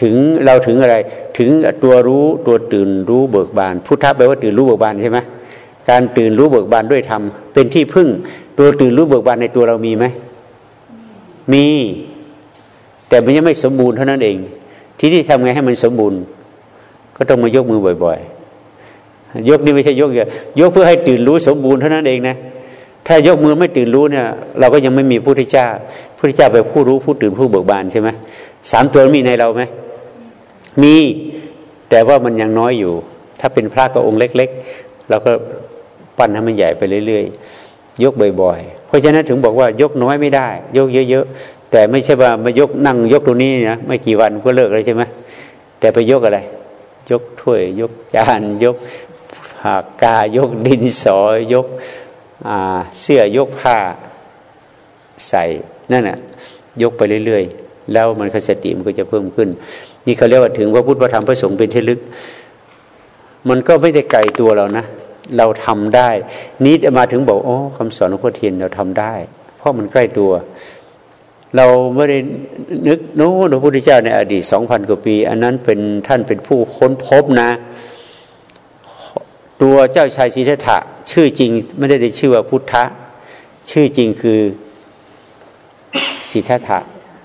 ถึงเราถึงอะไรถึงตัวรู้ตัวตื่นรู้เบิกบาน พุทธะแปลว่าตื่นรู้เบิกบานใช่ไหมการตื่นรู้เบิกบานด้วยธรรมเป็นที่พึ่ง ตัวตื่นรู้เบิกบานในตัวเรามีไหมมี แต่มันยังไม่สมบูรณ์เท่านั้นเอง ที่นี่ทำไงให้มันสมบูรณ์ ก็ต้องมายกมือบ่อย ๆ ยกนี่ไม่ใช่ยกอย่ายกเพื่อให้ตื่นรู้สมบูรณ์เท่านั้นเองนะถ้ายกมือไม่ตื่นรู้เนี่ย เราก็ยังไม่มีพุทธเจ้าพระเจ้าเป็นผู้รู้ผู้ตื่นผู้เบิกบานใช่ไหมสามตัวมีในเราไหมมีแต่ว่ามันยังน้อยอยู่ ถ้าเป็นพระก็องค์เล็ก ๆ เราก็ปั้นให้มันใหญ่ไปเรื่อย ๆ ยกบ่อยๆ เพราะฉะนั้นถึงบอกว่ายกน้อยไม่ได้ ยกเยอะๆ แต่ไม่ใช่ว่ามายกนั่งยกตรงนี้นะไม่กี่วันก็เลิกเลยใช่ไหมแต่ไปยกอะไร ยกถ้วย ยกจานยก กกายกดินสอยกเสื้อยกผ้าใส่นั่นน่ะยกไปเรื่อยๆ แล้วมันคสติมันก็จะเพิ่มขึ้น นี่เขาเรียกว่าถึงว่าพุทธธรรมพระสงฆ์เป็นที่ลึก มันก็ไม่ได้ไกลตัวเรานะ เราทำได้นี้มาถึงบอกโอ้คำสอนของพ่อเทียนเราทำได้ เพราะมันใกล้ตัว เราไม่ได้นึกโน้พระพุทธเจ้าในอดีตสองพันกว่าปี อันนั้นเป็นท่านเป็นผู้ค้นพบนะ ตัวเจ้าชายสิทธัตถะชื่อจริงไม่ได้ได้ชื่อว่าพุทธะ ชื่อจริงคือสิทธัตถะ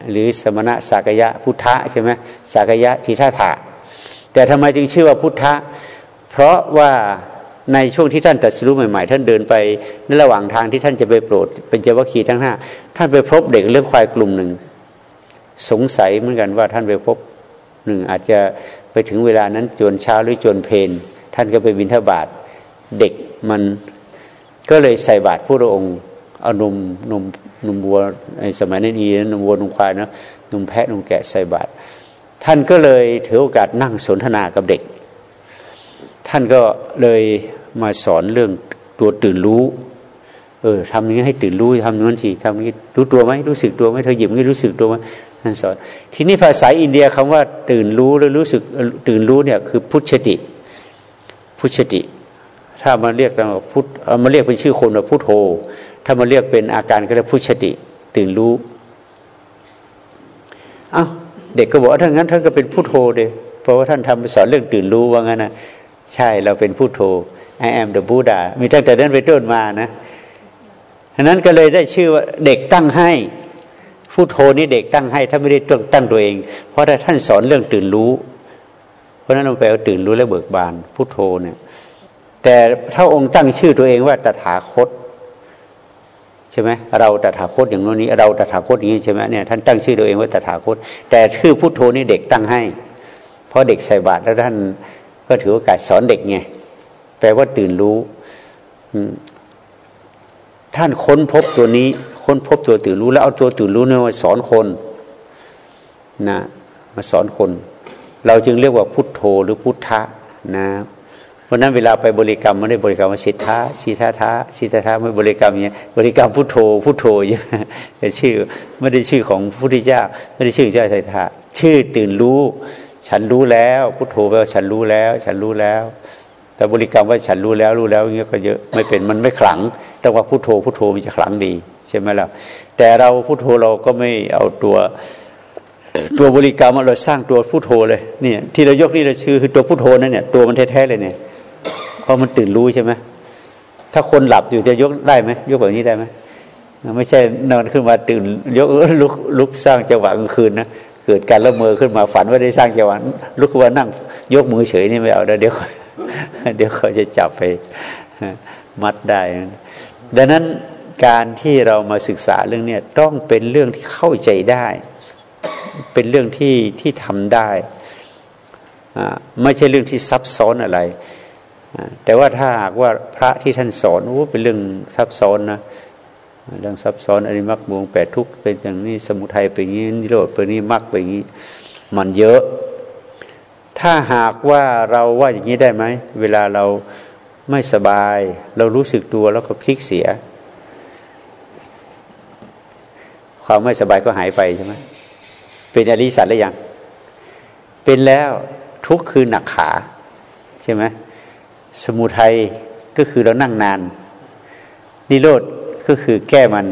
หรือสมณะสากยะพุทธะใช่ไหมสากยะทิทัตถะแต่ทำไมจึงชื่อว่าพุทธะ เพราะว่าในช่วงที่ท่านตัดสินรู้ใหม่ๆ ท่านเดินไปในระหว่างทางที่ท่านจะไปโปรดเป็นเจ้าคีทั้งห้าท่านไปพบเด็กเลือกควายกลุ่มหนึ่ง สงสัยเหมือนกันว่าท่านไปพบหนึ่งอาจจะไปถึงเวลานั้นจวนเช้าหรือจวนเพน ท่านก็ไปบินทบาทเด็กมันก็เลยใส่บาตรพระองค์เอานมนมนมวัวในสมัยนั้นอีนมวัวนมควายนะนมแพะนมแกะใส่บาตรท่านก็เลยถือโอกาสนั่งสนทนากับเด็ก ท่านก็เลยมาสอนเรื่องตัวตื่นรู้เออทำอย่างนี้ให้ตื่นรู้ทำนั้นสิทำอย่างนี้รู้ตัวไหมรู้สึกตัวไหมเธอหยิบไม่รู้สึกตัวไหมท่านสอนทีนี้ภาษาอินเดียคำว่าตื่นรู้แล้วรู้สึกตื่นรู้เนี่ยคือพุทธติ พุทธติ ถ้ามาเรียกเราพุทมาเรียกเป็นชื่อคนว่าพุทโธถ้ามาเรียกเป็นอาการก็เรียกผู้ชติ ตื่นรู้เอา้าเด็กก็บอกว่าถ้างั้นท่านก็เป็นผู้โทเดยเพราะว่าท่านทำสอนเรื่องตื่นรู้ว่างั้นนะใช่เราเป็นผู้โท I am the Buddha มีตั้งแต่นั้นไปต้นมานะฉะนั้นก็เลยได้ชื่อว่าเด็กตั้งให้ผู้โทนี่เด็กตั้งให้ถ้าไม่ได้ต้งตั้งตัวเอง เพราะถ้าท่านสอนเรื่องตื่นรู้ เพราะนั้นเราไปเอาตื่นรู้และเบิกบานผู้โทเนี่ย แต่ถ้าองค์ตั้งชื่อตัวเองว่าตถาคตใช่ไหมเราตถาคตอย่างโนี้ เราตถาคตอย่างนี้ใช่ไหมเนี่ยท่านตั้งชื่อตัวเองว่าตถาคต แต่ชื่อพุทโธนี่เด็กตั้งให้ เพราะเด็กใส่บาตรแล้วท่านก็ถือโอกาสสอนเด็กไงแปลว่าตื่นรู้ท่านค้นพบตัวนี้ ค้นพบตัวตื่นรู้ แล้วเอาตัวตื่นรู้เนี่ยมาสอนคนนะมาสอนคน เราจึงเรียกว่าพุทโธหรือพุทธะนะเพราะนั้นเวลาไปบริกรรมไม่ได้บริกรรมว่าสิทธาสิทธาทาสิทธาทาไม่บริกรรมอย่างนี้บริกรรมพุทโธพุทโธอย่แต่ชื่อไม่ได้ชื่อของพระพุทธเจ้าไม่ได้ชื่อเจ้าสิทธาชื่อตื่นรู้ ฉันรู้แล้ว พุทโธแปลว่าฉันรู้แล้ว ฉันรู้แล้ว แต่บริกรรมว่าฉันรู้แล้วรู้แล้วเงี้ยก็เยอะไม่เป็นมันไม่ขลังแต่ว่าพุทโธพุทโธมันจะขลังดีใช่ไหมล่ะแต่เราพุทโธเราก็ไม่เอาตัว ตัวบริกรรมเราสร้างตัวพุทโธเลยเนี่ยที่เรายกนี่เราชื่อคือตัวพุทโธนั่นเนี่ยตัวมันแท้ๆเลยเนี่ยเพราะมันตื่นรู้ใช่ไหมถ้าคนหลับอยู่จะยกได้ไหมยกแบบนี้ได้ไหมไม่ใช่นอนขึ้นมาตื่นยกลุกลุกสร้างจังหวะกลางคืนนะเกิดการละเมอขึ้นมาฝันว่าได้สร้างจังหวะลุกขึ้นมานั่ง ยกมือเฉยนี่ไม่เอาเดี๋ยวเดี๋ยวเขาจะจับไปมัดได้ ดังนั้นการที่เรามาศึกษาเรื่องนี้ต้องเป็นเรื่องที่เข้าใจได้ เป็นเรื่องที่ที่ทำได้ไม่ใช่เรื่องที่ซับซ้อนอะไร แต่ว่าถ้าหากว่าพระที่ท่านสอนโอ้เป็นเรื่องซับซ้อนนะเรื่องซับซ้อนอริมักมวงแปดทุกเป็นอย่างนี้สมุทัยเป็นอย่างนี้นิโรธเป็นนี้มรรคเป็นอย่างนี้ มันเยอะ ถ้าหากว่าเราว่าอย่างนี้ได้ไหมเวลาเราไม่สบาย เรารู้สึกตัวแล้วก็พลิกเสีย ความไม่สบายก็หายไปใช่ไหม เป็นอริสัตหรือยัง เป็นแล้วทุกคือหนักขาใช่ไหมสมุทัยก็คือเรานั่งนาน นิโรธก็คือแก้มัน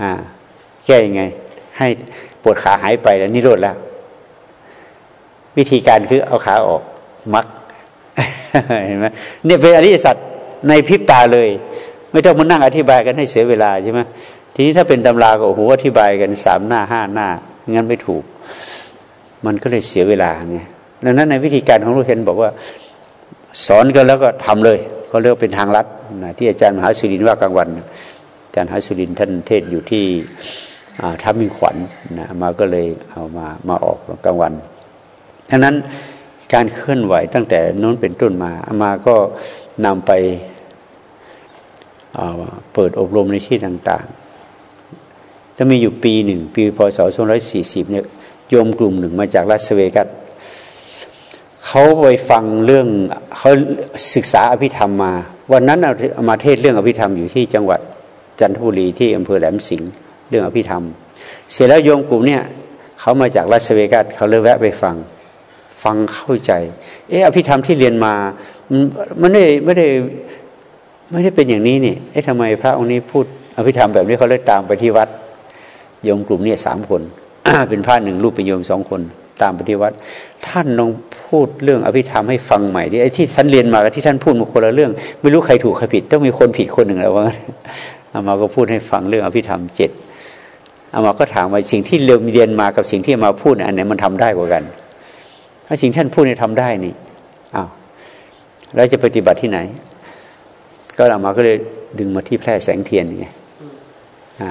อ่าแก้ยังไง ให้ปวดขาหายไปแล้วนิโรธแล้ว วิธีการคือเอาขาออกมักเห็นไหมเนี่ยเป็นอริยสัจในพริบตาเลย ไม่ต้องมานั่งอธิบายกันให้เสียเวลาใช่ไหม ทีนี้ถ้าเป็นตำราก็โอ้โหอธิบายกันสามหน้าห้าหน้างั้นไม่ถูก มันก็เลยเสียเวลาไงดังนั้นในวิธีการของลูกเห็นบอกว่า สอนกันแล้วก็ทำเลยเขาเรียกเป็นทางลัดนะที่อาจารย์มหาสุรินว่ากลางวันอาจารย์มหาสุรินท่านเทศอยู่ที่ท่ามีขวัญนะมาก็เลยเอามามาออกกลางวันทั้งนั้นการเคลื่อนไหวตั้งแต่น้นเป็นต้นมามาก็นำไปเปิดอบรมในที่ต่าง แล้วมีอยู่ปีหนึ่งปีพศ2540เนี่ยโยมกลุ่มหนึ่งมาจากรัสเวกัสเขาไปฟังเรื่องเขาศึกษาอภิธรรมมา วันนั้นอามาเทศเรื่องอภิธรรมอยู่ที่จังหวัดจันทบุรีที่อำเภอแหลมสิงห์เรื่องอภิธรรม เสร็จแล้วโยมกลุ่มเนี่ยเขามาจากรัสเวกัสเขาเลยแวะไปฟังฟังเข้าใจ เอออภิธรรมที่เรียนมามันไม่ได้ไม่ได้ไม่ได้เป็นอย่างนี้นี่เอ๊ะทำไมพระองค์นี้พูดอภิธรรมแบบนี้เขาเลยตามไปที่วัด โยมกลุ่มเนี่ยสามคน เป็นพระหนึ่งรูปเป็นโยมสองคน ตามปที่วัดท่านลองพูดเรื่องอภิธรรมให้ฟังใหม่ดิไอ้ที่ฉันเรียนมากับที่ท่านพูดมาคนละเรื่อง ไม่รู้ใครถูกใครผิด ต้องมีคนผิดคนหนึ่งแล้วว่าอามาก็พูดให้ฟังเรื่องอภิธรรมเจ็ดอามาก็ถามว่าสิ่งที่เรียนมากับสิ่งที่มาพูดอันไหนมันทำได้กว่ากันถ้าสิ่งท่านพูดเนี่ยทำได้นี่อ้าวแล้วจะปฏิบัติที่ไหน ก็อามาก็เลยดึงมาที่แพร่แสงเทียนไงอ่า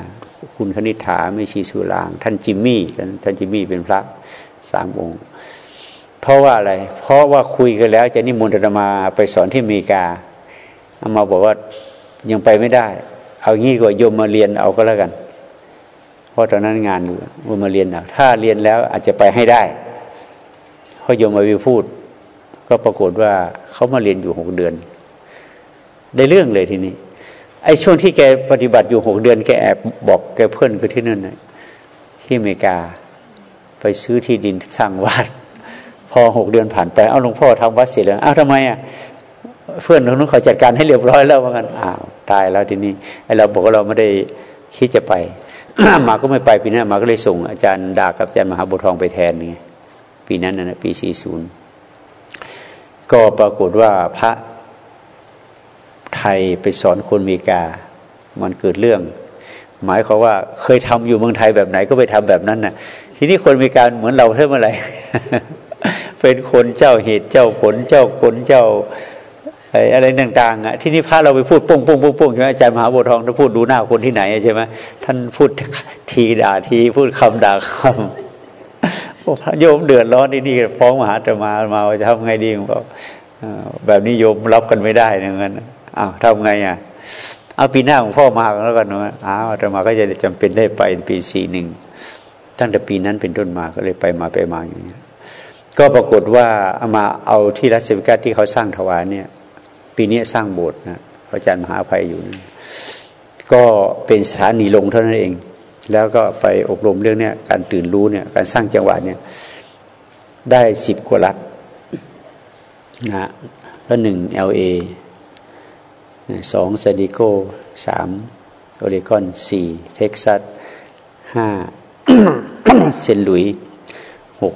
คุณคณิ t าไม่ชีสุราง ท่านจิมมี่ท่านจิมมี่เป็นพระสามองค์ เพราะว่าอะไร เพราะว่าคุยกันแล้วจะนิมนต์ธรรมาไปสอนที่อเมริกาอามาบอกว่ายังไปไม่ได้ เอางี้ก็โยมมาเรียนเอาก็แล้วกัน เพราะตอนนั้นงานอยู่มาเรียนเอาถ้าเรียนแล้วอาจจะไปให้ได้เพราะโยมมาวิพูด ก็ปรากฏว่าเขามาเรียนอยู่หกเดือน ได้เรื่องเลยทีนี้ ไอ้ช่วงที่แกปฏิบัติอยู่หกเดือนแกแอบบอกแกเพื่อนก็ที่นั่นนะที่อเมริกา ไปซื้อที่ดินสร้างวัด พอหกเดือนผ่านไป เอาหลวงพ่อทำวัดเสร็จแล้วอ้าวทำไมอะเพื่อนคนนู้นเขาจัดการให้เรียบร้อยแล้วว่างั้นอ้าวตายแล้วทีนี้ไอเราบอกว่าเราไม่ได้คิดจะไป มาก็ไม่ไปปีนั้นมาก็เลยส่ง อาจารย์ดากับอาจารย์มหาบุตรทองไปแทนนี่ปีนั้นนะปีสี่ศูนย์ก็ปรากฏว่าพระ ไทยไปสอนคนเมกา มันเกิดเรื่อง หมายความว่าเคยทำอยู่เมืองไทยแบบไหนก็ไปทำแบบนั้นนะ่ะ ทีนี้คนมีการเหมือนเราเท่าเมื่อไหร่เป็นคนเจ้าเหตุเจ้าผลเจ้าผลเจ้าอะไรต่างๆอะที่นี่พระเราไปพูดปุ้งปุ้งปุ้งปุ้งใช่ไหมอาจารย์มหาบุตรทองท่านพูดดูหน้าคนที่ไหนใช่ไหมท่านพูดทีด่าทีพูดคำด่าคำพระโยมเดือดร้อนนี่นี่ฟ้องมหาจะมามาจะทำไงดีบอกแบบนี้โยมรับกันไม่ได้เงี้ย อ้าวทำไงอะเอาปีหน้าของพ่อมาแล้วกันเนาะอ้าวจะมาก็จะจำเป็นได้ไปปีสี่หนึ่งตั้งแต่ปีนั้นเป็นต้นมาก็เลยไปมาไปมาอย่างนี้ก็ปรากฏว่าเอามาเอาที่รัสเซวิกาที่เขาสร้างถวายเนี่ย ปีนี้สร้างโบสถ์นะอาจารย์มหาภัยอยู่นั่นก็เป็นสถานีลงเท่านั้นเอง แล้วก็ไปอบรมเรื่องเนี้ยการตื่นรู้เนี่ยการสร้างจังหวะเนี่ยได้สิบกว่ารัฐนะแล้วหนึ่งแอลเอ สองซานดิเอโกสามโอเรกอนสี่เท็กซัสห้าเซนต์หลุยส์หก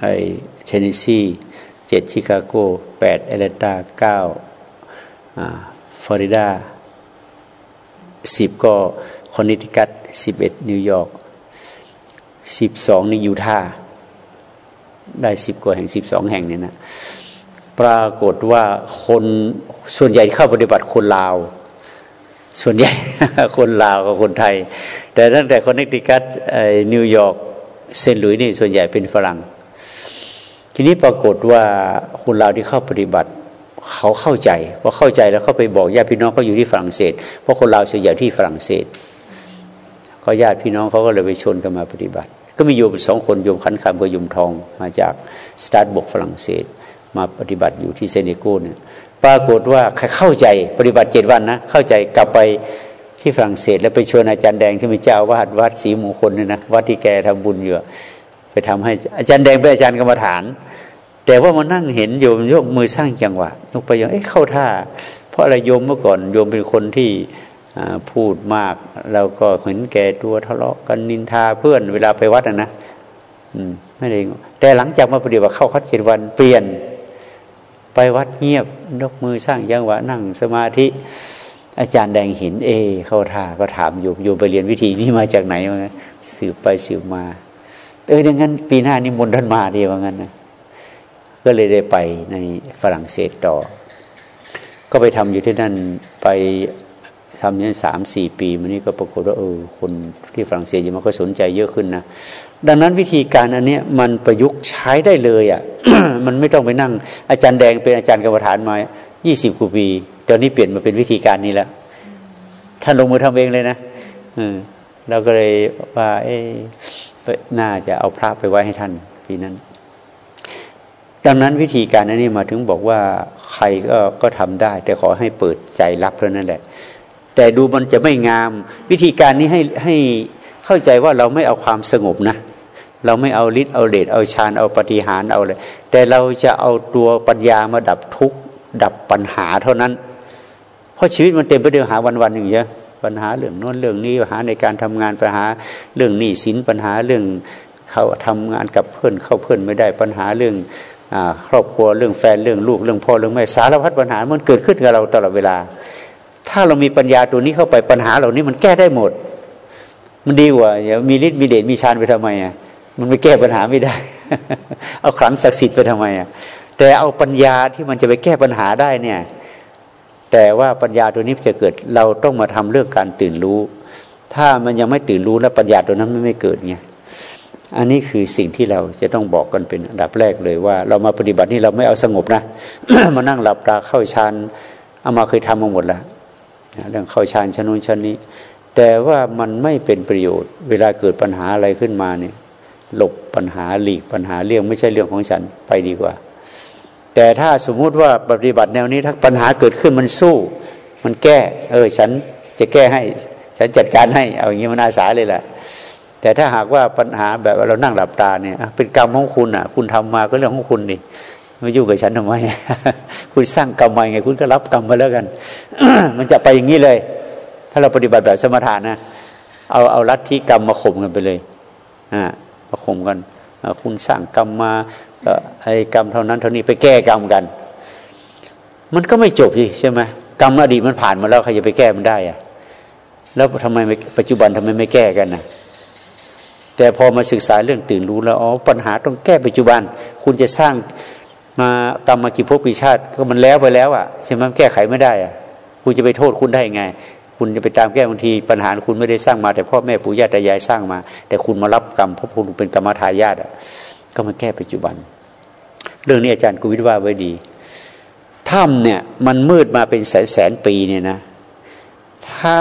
ไอเทนเนสซีเจ็ดชิคาโกแปดแอตแลนตาเก้าฟลอริดาสิบก็คอนเนติคัตสิบเอ็ดนิวยอร์กสิบสองในยูทาห์ได้สิบกว่าแห่งสิบสองแห่งเนี่ยนะปรากฏว่าคน ส่วนใหญ่เข้าปฏิบัติคนลาว ส่วนใหญ่คนลาวกับคนไทย แต่ตั้งแต่คอนเนคติคัตนิวยอร์กเซนต์หลุยส์นี่ส่วนใหญ่เป็นฝรั่ง ทีนี้ปรากฏว่าคนลาวที่เข้าปฏิบัติเขาเข้าใจพอเข้าใจแล้วเขาไปบอกญาติพี่น้องเขาอยู่ที่ฝรั่งเศส เพราะคนลาวส่วนใหญ่ที่ฝรั่งเศสเขาญาติพี่น้องเขาก็เลยไปชนกันมาปฏิบัติ ก็มีโยมสองคนโยมขันคำกับโยมทองมาจากสตาร์ทบกฝรั่งเศส มาปฏิบัติอยู่ที่เซเนโกเนี่ย ปรากฏว่าเข้าใจปฏิบัติเจ็ดวันนะเข้าใจกลับไปที่ฝรั่งเศส แล้วไปชวนอาจารย์แดงที่เป็นเจ้าวาดวัดศรีมงคลเนี่ยนะวัดที่แกทำบุญอยู่ไปทำให้อาจารย์แดงเป็นอาจารย์กรรมฐาน แต่ว่ามานั่งเห็นโยมยกมือสร้างจังหวะยกไปยังเอ๊ะเข้าท่า เพราะอะไรโยมเมื่อก่อนโยมเป็นคนที่พูดมากแล้วก็เห็นแก่ตัวทะเลาะกันนินทาเพื่อนเวลาไปวัดนะนะไม่ได้แต่หลังจากมาปฏิบัติเข้าคัดเจ็ดวันเปลี่ยน ไปวัดเงียบยกมือสร้างยังหวะนั่งสมาธิ อาจารย์แดงห็นเอ เข้าท่าก็ถามอยู่อยู่ไปเรียนวิธีนี้มาจากไหนวะสืบไปสืบมา เออดังนั้น ปีหน้านี่มนท่านมาดีว่างั้นนะก็เลยได้ไปในฝรั่งเศสต่อ ก็ไปทำอยู่ที่นั่นไปทำนี้สามสี่ปีมันนี้ก็ปรากฏว่าเออคนที่ฝรั่งเศสยังมาก็สนใจเยอะขึ้นนะดังนั้นวิธีการอันนี้มันประยุกต์ใช้ได้เลยอะ่ะมันไม่ต้องไปนั่ง อาจารย์แดงเป็นอาจารย์กรรมฐานมายี่สิบกว่าปีตอนนี้เปลี่ยนมาเป็นวิธีการนี้แล้วท่านลงมือทำเองเลยนะอืมเราก็เลยว่า เอ๊น่าจะเอาพระไปไว้ให้ท่านปีนั้น ดังนั้นวิธีการอันนี้มาถึงบอกว่าใครก็ก็ทำได้ แต่ขอให้เปิดใจรับเท่านั้นแหละ แต่ดูมันจะไม่งาม วิธีการนี้ให้ให้ เข้าใจว่าเราไม่เอาความสงบนะ เราไม่เอาฤทธิ์เอาเดชเอาฌานเอาปฏิหารเอาเลยแต่เราจะเอาตัวปัญญามาดับทุกข์ดับปัญหาเท่านั้น เพราะชีวิตมันเต็มไปด้วยหาวันวันหนึ่งเยอะปัญหาเรื่องโน้นเรื่องนี้ปัญหาในการทำงานปัญหาเรื่องหนี้สินปัญหาเรื่องเขาทำงานกับเพื่อนเข้าเพื่อนไม่ได้ปัญหาเรื่องอครอบครัวเรื่องแฟนเรื่องลูกเรื่องพ่อเรื่องแม่สารพัดปัญหามันเกิดขึ้นกับเราตลอดเวลา ถ้าเรามีปัญญาตัวนี้เข้าไปปัญหาเหล่านี้มันแก้ได้หมด มันดีกว่าอย่ามีฤทธิ์มีเดชมีฌานไปทำไมอะมันไม่แก้ปัญหาไม่ได้ เอาขลังศักดิ์สิทธิ์ไปทำไมอะแต่เอาปัญญาที่มันจะไปแก้ปัญหาได้เนี่ย แต่ว่าปัญญาตัวนี้จะเกิด เราต้องมาทำเรื่องการตื่นรู้ ถ้ามันยังไม่ตื่นรู้แล้วปัญญาตัวนั้นไม่ไม่เกิดไงอันนี้คือสิ่งที่เราจะต้องบอกกันเป็นอันดับแรกเลยว่า เรามาปฏิบัตินี่เราไม่เอาสงบนะมานั่งหลับตาเข้าฌานเอามาเคยทำมาหมดแล้วเรื่องเข้าฌานชนุนชั้นนี้ แต่ว่ามันไม่เป็นประโยชน์ เวลาเกิดปัญหาอะไรขึ้นมาเนี่ย หลบปัญหาหลีกปัญหาเรื่องไม่ใช่เรื่องของฉันไปดีกว่า แต่ถ้าสมมุติว่าปฏิบัติแนวนี้ถ้าปัญหาเกิดขึ้นมันสู้ มันแก้ เออ ฉันจะแก้ให้ ฉันจัดการให้ เอาอย่างนี้มันอาสาเลยแหละแต่ถ้าหากว่าปัญหาแบบเรานั่งหลับตาเนี่ย เป็นกรรมของคุณอะ คุณทำมาก็เรื่องของคุณนี่มายุ่งกับฉันทำไม คุณสร้างกรรมมาไง คุณก็รับกรรมมาแล้วกัน มันจะไปอย่างนี้เลย ถ้าเราปฏิบัติแบบสมถะนะ เอาเอาลัทธิกรรมมาข่มกันไปเลยอ่าประคมกันคุณสร้างกรรมมาไอ้กรรมเท่านั้นเท่านี้ไปแก้กรรมกัน มันก็ไม่จบสิใช่ไหมกรรมอดีตมันผ่านมาแล้วใครจะไปแก้มันได้อะแล้วทำไมปัจจุบันทำไมไม่แก้กันนะแต่พอมาศึกษาเรื่องตื่นรู้แล้วอ๋อปัญหาต้องแก้ปัจจุบัน คุณจะสร้างมากรรมมากี่ภพกี่ชาติ ก็มันแล้วไปแล้วอะใช่ไหมแก้ไขไม่ได้อะคุณจะไปโทษคุณได้ไง คุณจะไปตามแก้บางที ปัญหาคุณไม่ได้สร้างมาแต่พ่อแม่ปู่ย่าตายายสร้างมา แต่คุณมารับกรรมเพราะคุณเป็นกรรมทายาทอะก็มาแก้ปัจจุบัน เรื่องนี้อาจารย์กุวิทว่าไว้ดีถ้ำเนี่ยมันมืดมาเป็นแสนแสนปีเนี่ยนะถ้า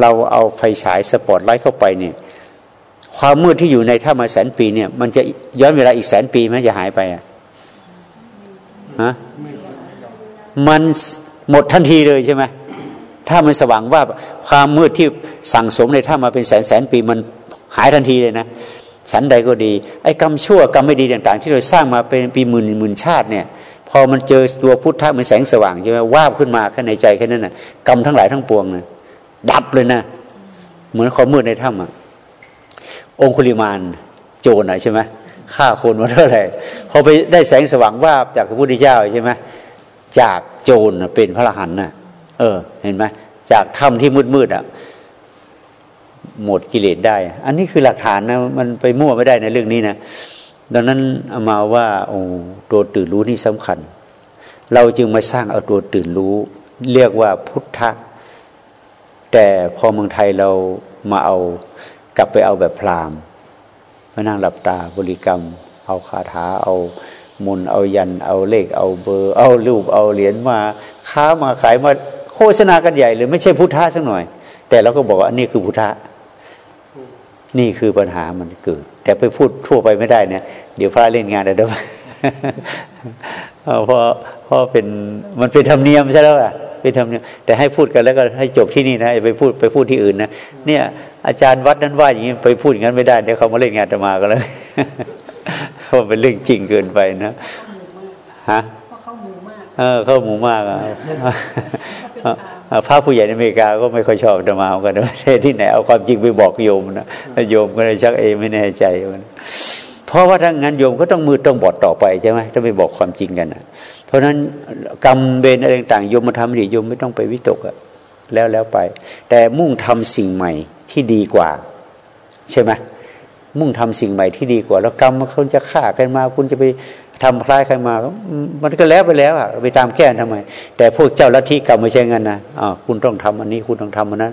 เราเอาไฟฉายสปอตไลท์เข้าไปเนี่ยความมืดที่อยู่ในถ้ำมาแสนปีเนี่ย มันจะย้อนเวลาอีกแสนปีไหมจะหายไปอะฮะมันหมดทันทีเลยใช่ไหม ถ้ามันสว่างว่าความมืดที่สั่งสมในถ้ำมาเป็นแสนแสนปีมันหายทันทีเลยนะฉันใดก็ดี ไอ้กรรมชั่วกรรมไม่ดีต่าง ๆ ที่เราสร้างมาเป็นปีหมื่นหมื่นชาติเนี่ย พอมันเจอตัวพุทธะเหมือนแสงสว่างใช่ไหมว่าบขึ้นมาข้างในใจแค่นั้นนะกรรมทั้งหลายทั้งปวงนะดับเลยนะ เหมือนความมืดในถ้ำอะองคุลิมานโจรอะใช่ไหมฆ่าคนมาเท่าไหร่พอไปได้แสงสว่างว่าจากพระพุทธเจ้าใช่ไหมจากโจรเป็นพระอรหันต์น่ะ เออ เห็นไหมจากถ้ำที่มืดมืดอะ หมดกิเลสได้ อันนี้คือหลักฐานนะมันไปมั่วไม่ได้ในเรื่องนี้นะดังนั้นเอามาว่าโอ้ตัวตื่นรู้นี่สำคัญ เราจึงมาสร้างเอาตัวตื่นรู้ เรียกว่าพุทธะแต่พอเมืองไทยเรามาเอากลับไปเอาแบบพราหมณ์มานั่งหลับตาบริกรรม เอาคาถาเอามนเอายัน เอาเลข เอาเบอร์ เอารูปเอาเหรียญมา ค้ามาขายมา โฆษณากันใหญ่เลยไม่ใช่พุทธะสักหน่อย แต่เราก็บอกว่าอันนี้คือพุทธะนี่คือปัญหามันเกิด แต่ไปพูดทั่วไปไม่ได้เนี่ย เดี๋ยวพระเล่นงานเดี๋ยวเพราะเพราะเป็นมันเป็นธรรมเนียมใช่แล้วอะเป็นธรรมเนียมแต่ให้พูดกันแล้วก็ให้จบที่นี่นะไปพูดไปพูดที่อื่นนะเนี่ย อาจารย์วัดนั้นว่าอย่างนี้ไปพูดอย่างนั้นไม่ได้เดี๋ยวเขามาเล่นงานจะมาก็เลยเพราะเป็นเรื่องจริงเกินไปนะฮะเออเข้าหมูมากอะ พระผู้ใหญ่ในอเมริกาก็ไม่ค่อยชอบธรรมากันประเทศที่ไหนเอาความจริงไปบอกโยมนะโยมก็เลยชักเอไม่แน่ใจเพราะว่าถ้างั้นโยมก็ต้องมือต้องบอดต่อไปใช่ไหมถ้าไม่บอกความจริงกันนะเพราะฉะนั้นกรรมเบนอะไรต่างโยมมาทำดีโยมไม่ต้องไปวิตกอะแล้วแล้วไป แต่มุ่งทำสิ่งใหม่ที่ดีกว่า ใช่ไหมมุ่งทำสิ่งใหม่ที่ดีกว่า แล้วกรรมมันคนจะฆ่ากันมา คุณจะไป ทำคล้ายใครมา มันก็แล้วไปแล้วอะไปตามแก้ทำไม แต่พวกเจ้าลัทธิกรรมไม่ใช่งั้นนะอ่าคุณต้องทำอันนี้คุณต้องทำอันนั้น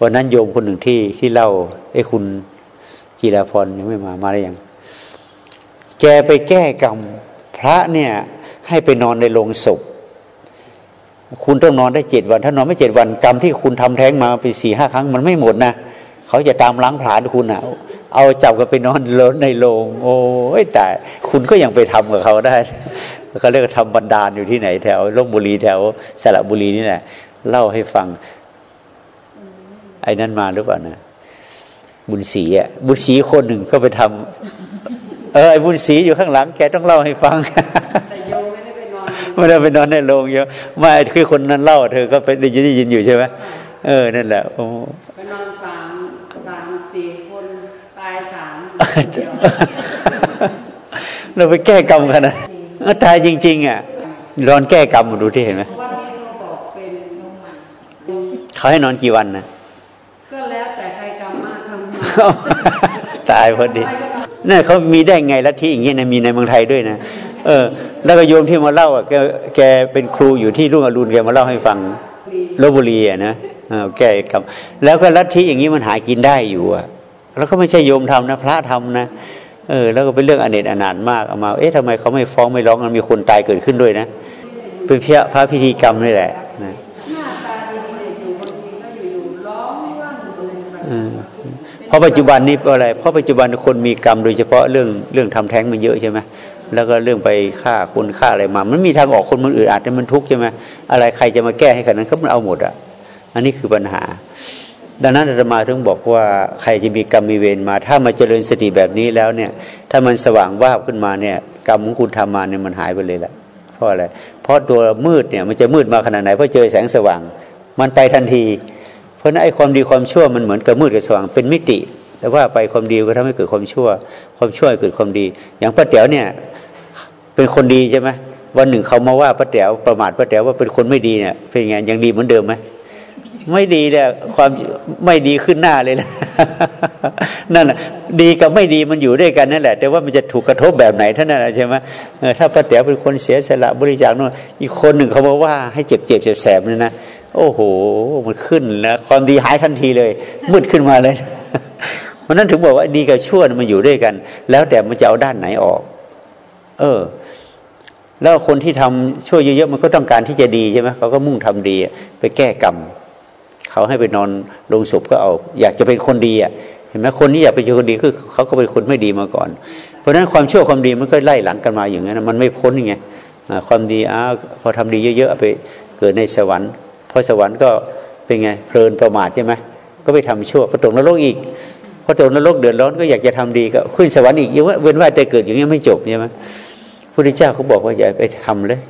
วันนั้นโยมคนหนึ่งที่ที่เล่าไอ้คุณจีราพรยังไม่มามาได้ยังแกไปแก้กรรม พระเนี่ย ให้ไปนอนในโรงศพ คุณต้องนอนได้เจ็ดวัน ถ้านอนไม่เจ็ดวันกรรมที่คุณทำแท้งมาไปสี่ห้าครั้ง มันไม่หมดนะเขาจะตามล้างผลาญคุณอะ เอาจับกันไปนอนรถในโรงโอ้ยแต่คุณก็ยังไปทำกับเขาได้เขาเรียกทำบันดาลอยู่ที่ไหนแถวลบบุรีแถวสระบุรีนี่แหละเล่าให้ฟัง ไอ้นั่นมาหรือเปล่านะบุญศรีอะบุญศรีคนหนึ่งก็ไปทำเออไอ้บุญศรีอยู่ข้างหลัง แกต้องเล่าให้ฟังไม่ได้ไปนอนในโรงเยอะไม่คือคนนั้นเล่า เธอก็ไปยินได้ยินอยู่ใช่ไหมเออนั่นแหละโอ้ เราไปแก้กรรมกันนะตายจริง ๆ อะนอนแก้กรรมดูที่เห็นไหมเขาให้นอนกี่วันนะก็แล้วแต่ใครกรรมมากทำตายพอดีนี่เขามีได้ไงลัทธิอย่างเงี้ยนะมีในเมืองไทยด้วยนะเออ แล้วก็โยมที่มาเล่าอะแกแกเป็นครูอยู่ที่รุ่งอรุณแกมาเล่าให้ฟังลบบุรีอะนะแก้กรรมแล้วก็ลัทธิอย่างนี้มันหากินได้อยู่อะ แล้วก็ไม่ใช่โยมทำนะ พระทำนะเออแล้วก็เป็นเรื่องอเนจอนาถมากเอามา เอ๊ะทำไมเขาไม่ฟ้องไม่ร้องมันมีคนตายเกิดขึ้นด้วยนะ เป็นเพียพระพิธีกรรมนี่แหละนะเพราะปัจจุบันนี้อะไร เพราะปัจจุบันคนมีกรรมโดยเฉพาะเรื่องเรื่องทำแท้งมันเยอะใช่ไหมแล้วก็เรื่องไปฆ่าคนฆ่าอะไรมา มันมีทางออกคนมันอื่นอาจจะมันทุกข์ใช่ไหมอะไรใครจะมาแก้ให้ขนาดนั้นเขามันเอาหมดอะ อันนี้คือปัญหา ดังนั้นอาตมาถึงบอกว่าใครจะมีกรรมมีเวรมา ถ้ามาเจริญสติแบบนี้แล้วเนี่ย ถ้ามันสว่างว่าขึ้นมาเนี่ย กรรมของคุณทำมาเนี่ยมันหายไปเลยแหละเพราะอะไรเพราะตัวมืดเนี่ยมันจะมืดมาขนาดไหนเพราะเจอแสงสว่าง มันไปทันที เพราะนั้นไอ้ความดีความชั่วมันเหมือนกับมืดกับสว่างเป็นมิติ แต่ว่าไปความดีก็ทำให้เกิดความชั่ว ความชั่วเกิดความดี อย่างป้าแต๋วเนี่ยเป็นคนดีใช่ไหมวันหนึ่งเขามาว่าป้าแต๋วประมาทป้าแต๋วว่าเป็นคนไม่ดีเนี่ยเป็นไงยังดีเหมือนเดิมไหม ไม่ดีเนี่ยความไม่ดีขึ้นหน้าเลยนะนั่นแหละดีกับไม่ดีมันอยู่ด้วยกันนั่นแหละ แต่ว่ามันจะถูกกระทบแบบไหนเท่านั้นใช่ไหมถ้าป้าแต๋วเป็นคนเสียสละบริจาคโน่นอีกคนหนึ่งเขาบอกว่าให้เจ็บเจ็บแสบๆนี่นะโอ้โหมันขึ้นแล้วความดีหายทันทีเลย มืดขึ้นมาเลยเพราะนั้นถึงบอกว่าดีกับชั่วมันอยู่ด้วยกัน แล้วแต่มันจะเอาด้านไหนออก เออแล้วคนที่ทำชั่วเยอะๆมันก็ต้องการที่จะดีใช่ไหมเขาก็มุ่งทำดีไปแก้กรรม เขาให้ไปนอนลงศพก็เอา อยากจะเป็นคนดีอะเห็นไหมคนที่อยากเป็นคนดีคือเขาก็เป็นคนไม่ดีมาก่อน เพราะฉะนั้นความชั่วความดีมันก็ไล่หลังกันมาอย่างนั้นมันไม่พ้นยังไงความดีอ้าพอทำดีเยอะๆไปเกิดในสวรรค์พอสวรรค์ก็เป็นไงเพลินประมาทใช่ไหมก็ไปทำชั่วก็ตกนรกอีกพอตกนรกเดือดร้อนก็อยากจะทำดีก็ขึ้นสวรรค์อีกยังว่าเว้นว่าแต่เกิดอย่างนี้ไม่จบใช่ไหมพระพุทธเจ้าเขาบอกว่าอย่าไปทำเลย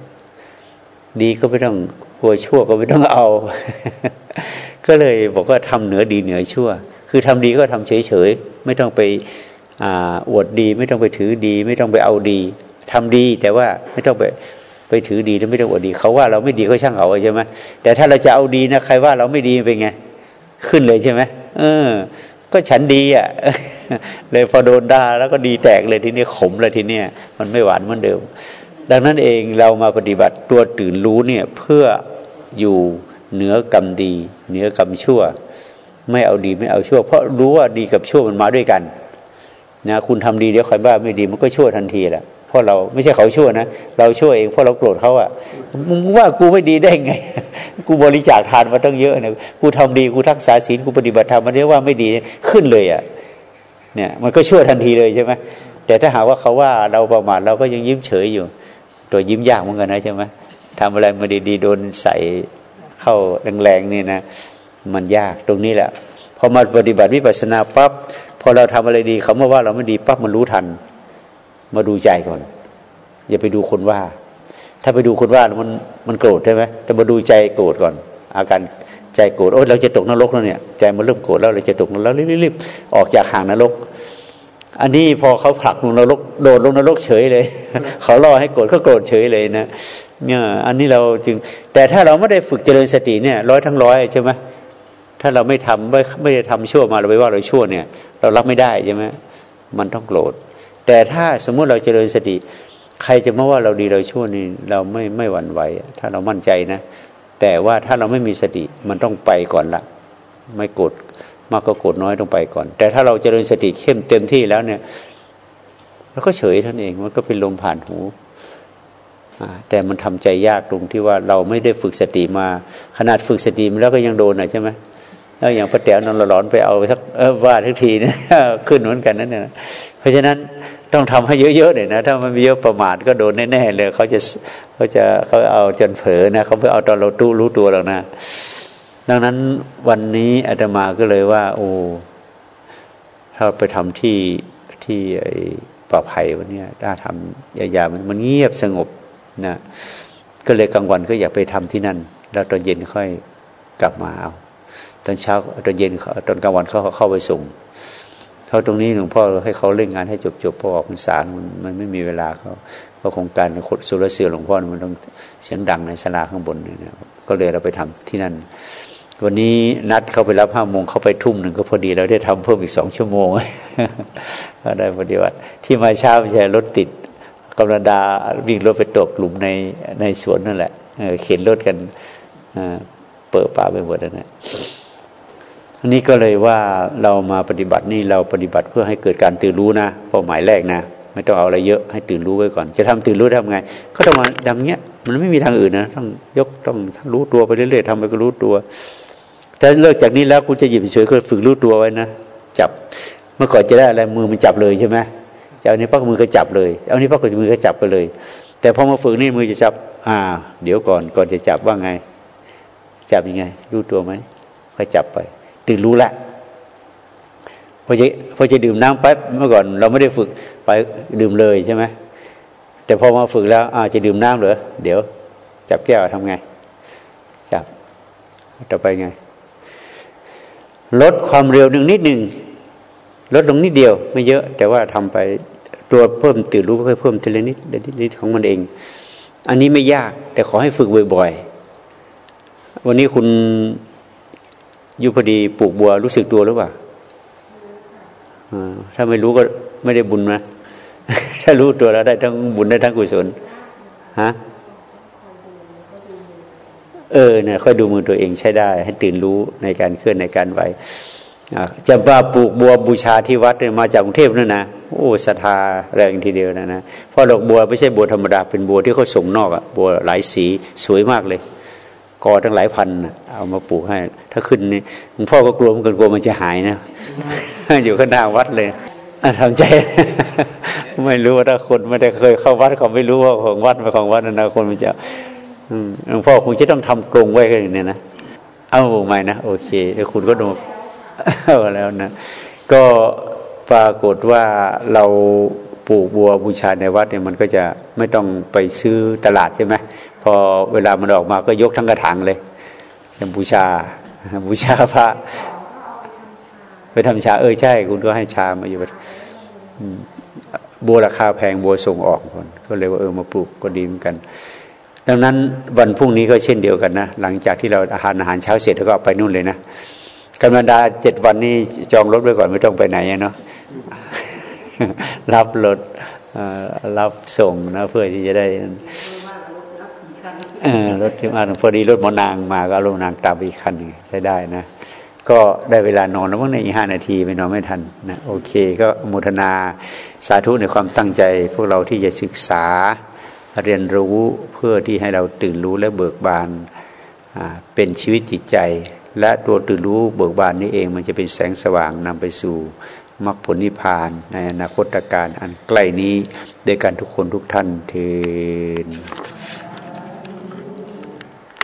ดีก็ไม่ต้องกลัวชั่วก็ไม่ต้องเอา ก็เลยบอกว่าทำเหนือดีเหนือชั่ว คือทำดีก็ทำเฉยๆไม่ต้องไปอวดดี ไม่ต้องไปถือดี ไม่ต้องไปเอาดีทำดีแต่ว่าไม่ต้องไปไปถือดีแล้วไม่ต้องอวดดีเขาว่าเราไม่ดีก็ช่างเขาใช่ไหมแต่ถ้าเราจะเอาดีนะใครว่าเราไม่ดีเป็นไงขึ้นเลยใช่ไหมเออ ก็ฉันดีอะเลยพอโดนด่าแล้วก็ดีแตกเลยทีนี้ขมเลยทีเนี้ยมันไม่หวานเหมือนเดิม ดังนั้นเองเรามาปฏิบัติตัวตื่นรู้เนี่ยเพื่ออยู่ เหนือกรรมดี เหนือกรรมชั่ว ไม่เอาดีไม่เอาชั่ว เพราะรู้ว่าดีกับชั่วมันมาด้วยกันนะคุณทำดีเดี๋ยวใครบ้าไม่ดีมันก็ชั่วทันทีแหละเพราะเราไม่ใช่เขาชั่วนะ เราชั่วเองเพราะเราโกรธเขาอะมึงว่ากูไม่ดีได้ไง กูบริจาคทานมาตั้งเยอะเนี่ยกูทำดีกูทักษาศีลกูปฏิบัติธรรมมันเรียกว่าไม่ดีขึ้นเลยอะเนี่ยมันก็ชั่วทันทีเลยใช่ไหมแต่ถ้าหาว่าเขาว่าเราประมาทเราก็ยังยิ้มเฉยอยู่ ตัวยิ้มยากเหมือนกันนะใช่ไหมทำอะไรมาดีๆโดนใส่ เข้าแรงๆนี่นะ มันยากตรงนี้แหละพอมาปฏิบัติวิปัสสนาปั๊บพอเราทำอะไรดีเขามาว่าเราไม่ดีปั๊บมันรู้ทัน มาดูใจก่อน อย่าไปดูคนว่า ถ้าไปดูคนว่ามันมันโกรธใช่ไหมแต่มาดูใจโกรธก่อน อาการใจโกรธโอ้ยเราจะตกนรกแล้วเนี่ย ใจมันเริ่มโกรธแล้วเราจะตกนรกแล้วรีบๆออกจากห่างนรก อันนี้พอเขาผลักลงนรกโดดลงนรกเฉยเลย เขาล่อให้โกรธเขาโกรธเฉยเลยนะเนี่ยอันนี้เราจึง แต่ถ้าเราไม่ได้ฝึกเจริญสติเนี่ย ร้อยทั้งร้อยใช่ไหมถ้าเราไม่ทำไม่ไม่ได้ทำชั่วมาเราไปว่าเราชั่วเนี่ย เรารับไม่ได้ใช่ไหมมันต้องโกรธแต่ถ้าสมมุติเราเจริญสติ ใครจะมาว่าเราดีเราชั่วนี่เราไม่ไม่หวั่นไหวถ้าเรามั่นใจนะ แต่ว่าถ้าเราไม่มีสติมันต้องไปก่อนละไม่โกรธ มากก็โกรธน้อยต้องไปก่อน แต่ถ้าเราเจริญสติเข้มเต็มที่แล้วเนี่ยแล้วก็เฉยท่านเองมันก็เป็นลมผ่านหูแต่มันทำใจยากตรงที่ว่าเราไม่ได้ฝึกสติมา ขนาดฝึกสติมาแล้วก็ยังโดนอะใช่ไหมแล้วอย่างพระแต๋วนอนหลอนไปเอาสักว่าทุกทีนะขึ้นเหมือนกันนั่นเนี่ยเพราะฉะนั้นต้องทำให้เยอะๆหน่อยนะ ถ้ามันมีเยอะประมาทก็โดนแน่ๆเลยเขาจะเขาจะเขาเอาจนเผลอนะเขาไม่เอาตอนเราตู้รู้ตัวหรอกนะ ดังนั้นวันนี้อาตมาก็เลยว่า โอ้ถ้าไปทำที่ที่ไอ้ป่าไผ่วันนี้ถ้าทำยาๆมันมันเงียบสงบนะก็เลยกลางวันก็อยากไปทำที่นั่น แล้วตอนเย็นค่อยกลับมาเอาตอนเช้าตอนเย็นตอนกลางวันเขาเข้าไปส่งเขาตรงนี้หลวงพ่อให้เขาเล่นงานให้จบจบพอออกพรรษามันมันไม่มีเวลาเขาเพราะโครงการโซลาเซลล์หลวงพ่อมันต้องเสียงดังในสลาข้างบนเนี่ยก็เลยเราไปทำที่นั่น วันนี้นัดเขาไปรับห้าโมงเขาไปทุ่มหนึ่งก็พอดีเราได้ทำเพิ่มอีกสองชั่วโมงก็ได้ปฏิบัติ ที่มาเช้าไม่ใช่รถติดกำลังดาวิ่งรถไปตกหลุมในในสวนนั่นแหละเข็นรถกันเปิดป่าไปหมดนั่นแหละอันนี้ก็เลยว่าเรามาปฏิบัตินี่เราปฏิบัติเพื่อให้เกิดการตื่นรู้นะเป้าหมายแรกนะ ไม่ต้องเอาอะไรเยอะให้ตื่นรู้ไว้ก่อน จะทำตื่นรู้ทำไง ก็ต้องมาดำเนี้ยมันไม่มีทางอื่นนะ ต้องยกต้องรู้ตัวไปเรื่อยๆทำไปก็รู้ตัว แต่เลิกจากนี้แล้วกูจะหยิบเฉยก็ฝึกรู้ตัวไว้นะจับเมื่อก่อนจะได้อะไรมือมันจับเลยใช่ไหมจะเอานี้พักมือก็จับเลยเอานี้พักมือก็จับไปเลย แต่พอมาฝึกนี่มือจะจับ อ่า เดี๋ยวก่อนก่อนจะจับว่าไง จับยังไง รู้ตัวไหมค่อยจับไปตื่นรู้ละพอจะพอจะดื่มน้ำแป๊บเมื่อก่อนเราไม่ได้ฝึกไปดื่มเลยใช่ไหมแต่พอมาฝึกแล้วอ่าจะดื่มน้ำเหรอเดี๋ยว จับแก้วทำไง จับต่อไปไง ลดความเร็วหนึ่งนิดหนึ่งลดลงนิดเดียว ไม่เยอะ แต่ว่าทำไปตัวเพิ่มตื่นรู้ก็ค่อยเพิ่มทีละนิดนิดของมันเอง อันนี้ไม่ยาก แต่ขอให้ฝึกบ่อยๆ วันนี้คุณอยู่พอดีปลูกบัวรู้สึกตัวหรือเปล่าถ้าไม่รู้ก็ไม่ได้บุญนะถ้ารู้ตัวแล้วได้ทั้งบุญได้ทั้งกุศลฮะ เออเนี่ยค่อยดูมือตัวเองใช้ได้ ให้ตื่นรู้ในการเคลื่อนในการไหวจะว่าปลูกบัวบูชาที่วัดเนี่ยมาจากกรุงเทพนั่นนะโอ้ศรัทธาแรงทีเดียวนะนะเพราะดอกบัวไม่ใช่บัวธรรมดาเป็นบัวที่เขาส่งนอกอะบัวหลายสีสวยมากเลยกอตั้งหลายพันเอามาปลูกให้ ถ้าขึ้นนี่หลวงพ่อก็กลัวมันกลัวมันจะหายนะ อยู่ข้างหน้าวัดเลยทำใจ ไม่รู้ว่าถ้าคนไม่ได้เคยเข้าวัดเขาไม่รู้ว่าของวัดไม่ของวัดนะคนมันจะ หลวงพ่อคงจะต้องทำกรงไว้กันเนี่ยนะเอาใหม่นะโอเคแล้วคุณก็ดูเอาแล้วนะก็ปรากฏว่าเราปลูกบัวบูชาในวัดเนี่ยมันก็จะไม่ต้องไปซื้อตลาดใช่ไหมพอเวลามันออกมาก็ยกทั้งกระถางเลยจะบูชาบูชาพระไปทำชาเออใช่ คุณก็ให้ชามาอยู่บัวราคาแพงบัวส่งออกคนก็เลยว่าเออมาปลูกก็ดีเหมือนกัน ดังนั้นวันพรุ่งนี้ก็เช่นเดียวกันนะ หลังจากที่เราอาหารอาหารเช้าเสร็จแล้วก็ไปนู่นเลยนะกันบรรดาเจ็ดวันนี้จองรถไว้ก่อนไม่ต้องไปไหนเนาะรับรถรับส่งนะเพื่อที่จะได้รถที่มาพอดีรถมอนางมาก็รถนางตามอีกคันใช้ได้นะ ก็ได้เวลานอนแล้วมื่อในอีกห้านาทีไม่นอนไม่ทันนะโอเค ก็มุทนาสาธุในความตั้งใจ พวกเราที่จะศึกษา เรียนรู้เพื่อที่ให้เราตื่นรู้และเบิกบานเป็นชีวิตจิตใจ และตัวตื่นรู้เบิกบานนี้เองมันจะเป็นแสงสว่างนำไปสู่มรรคผลนิพพานในอนาคตการอันใกล้นี้ด้วยกันทุกคนทุกท่านเทอ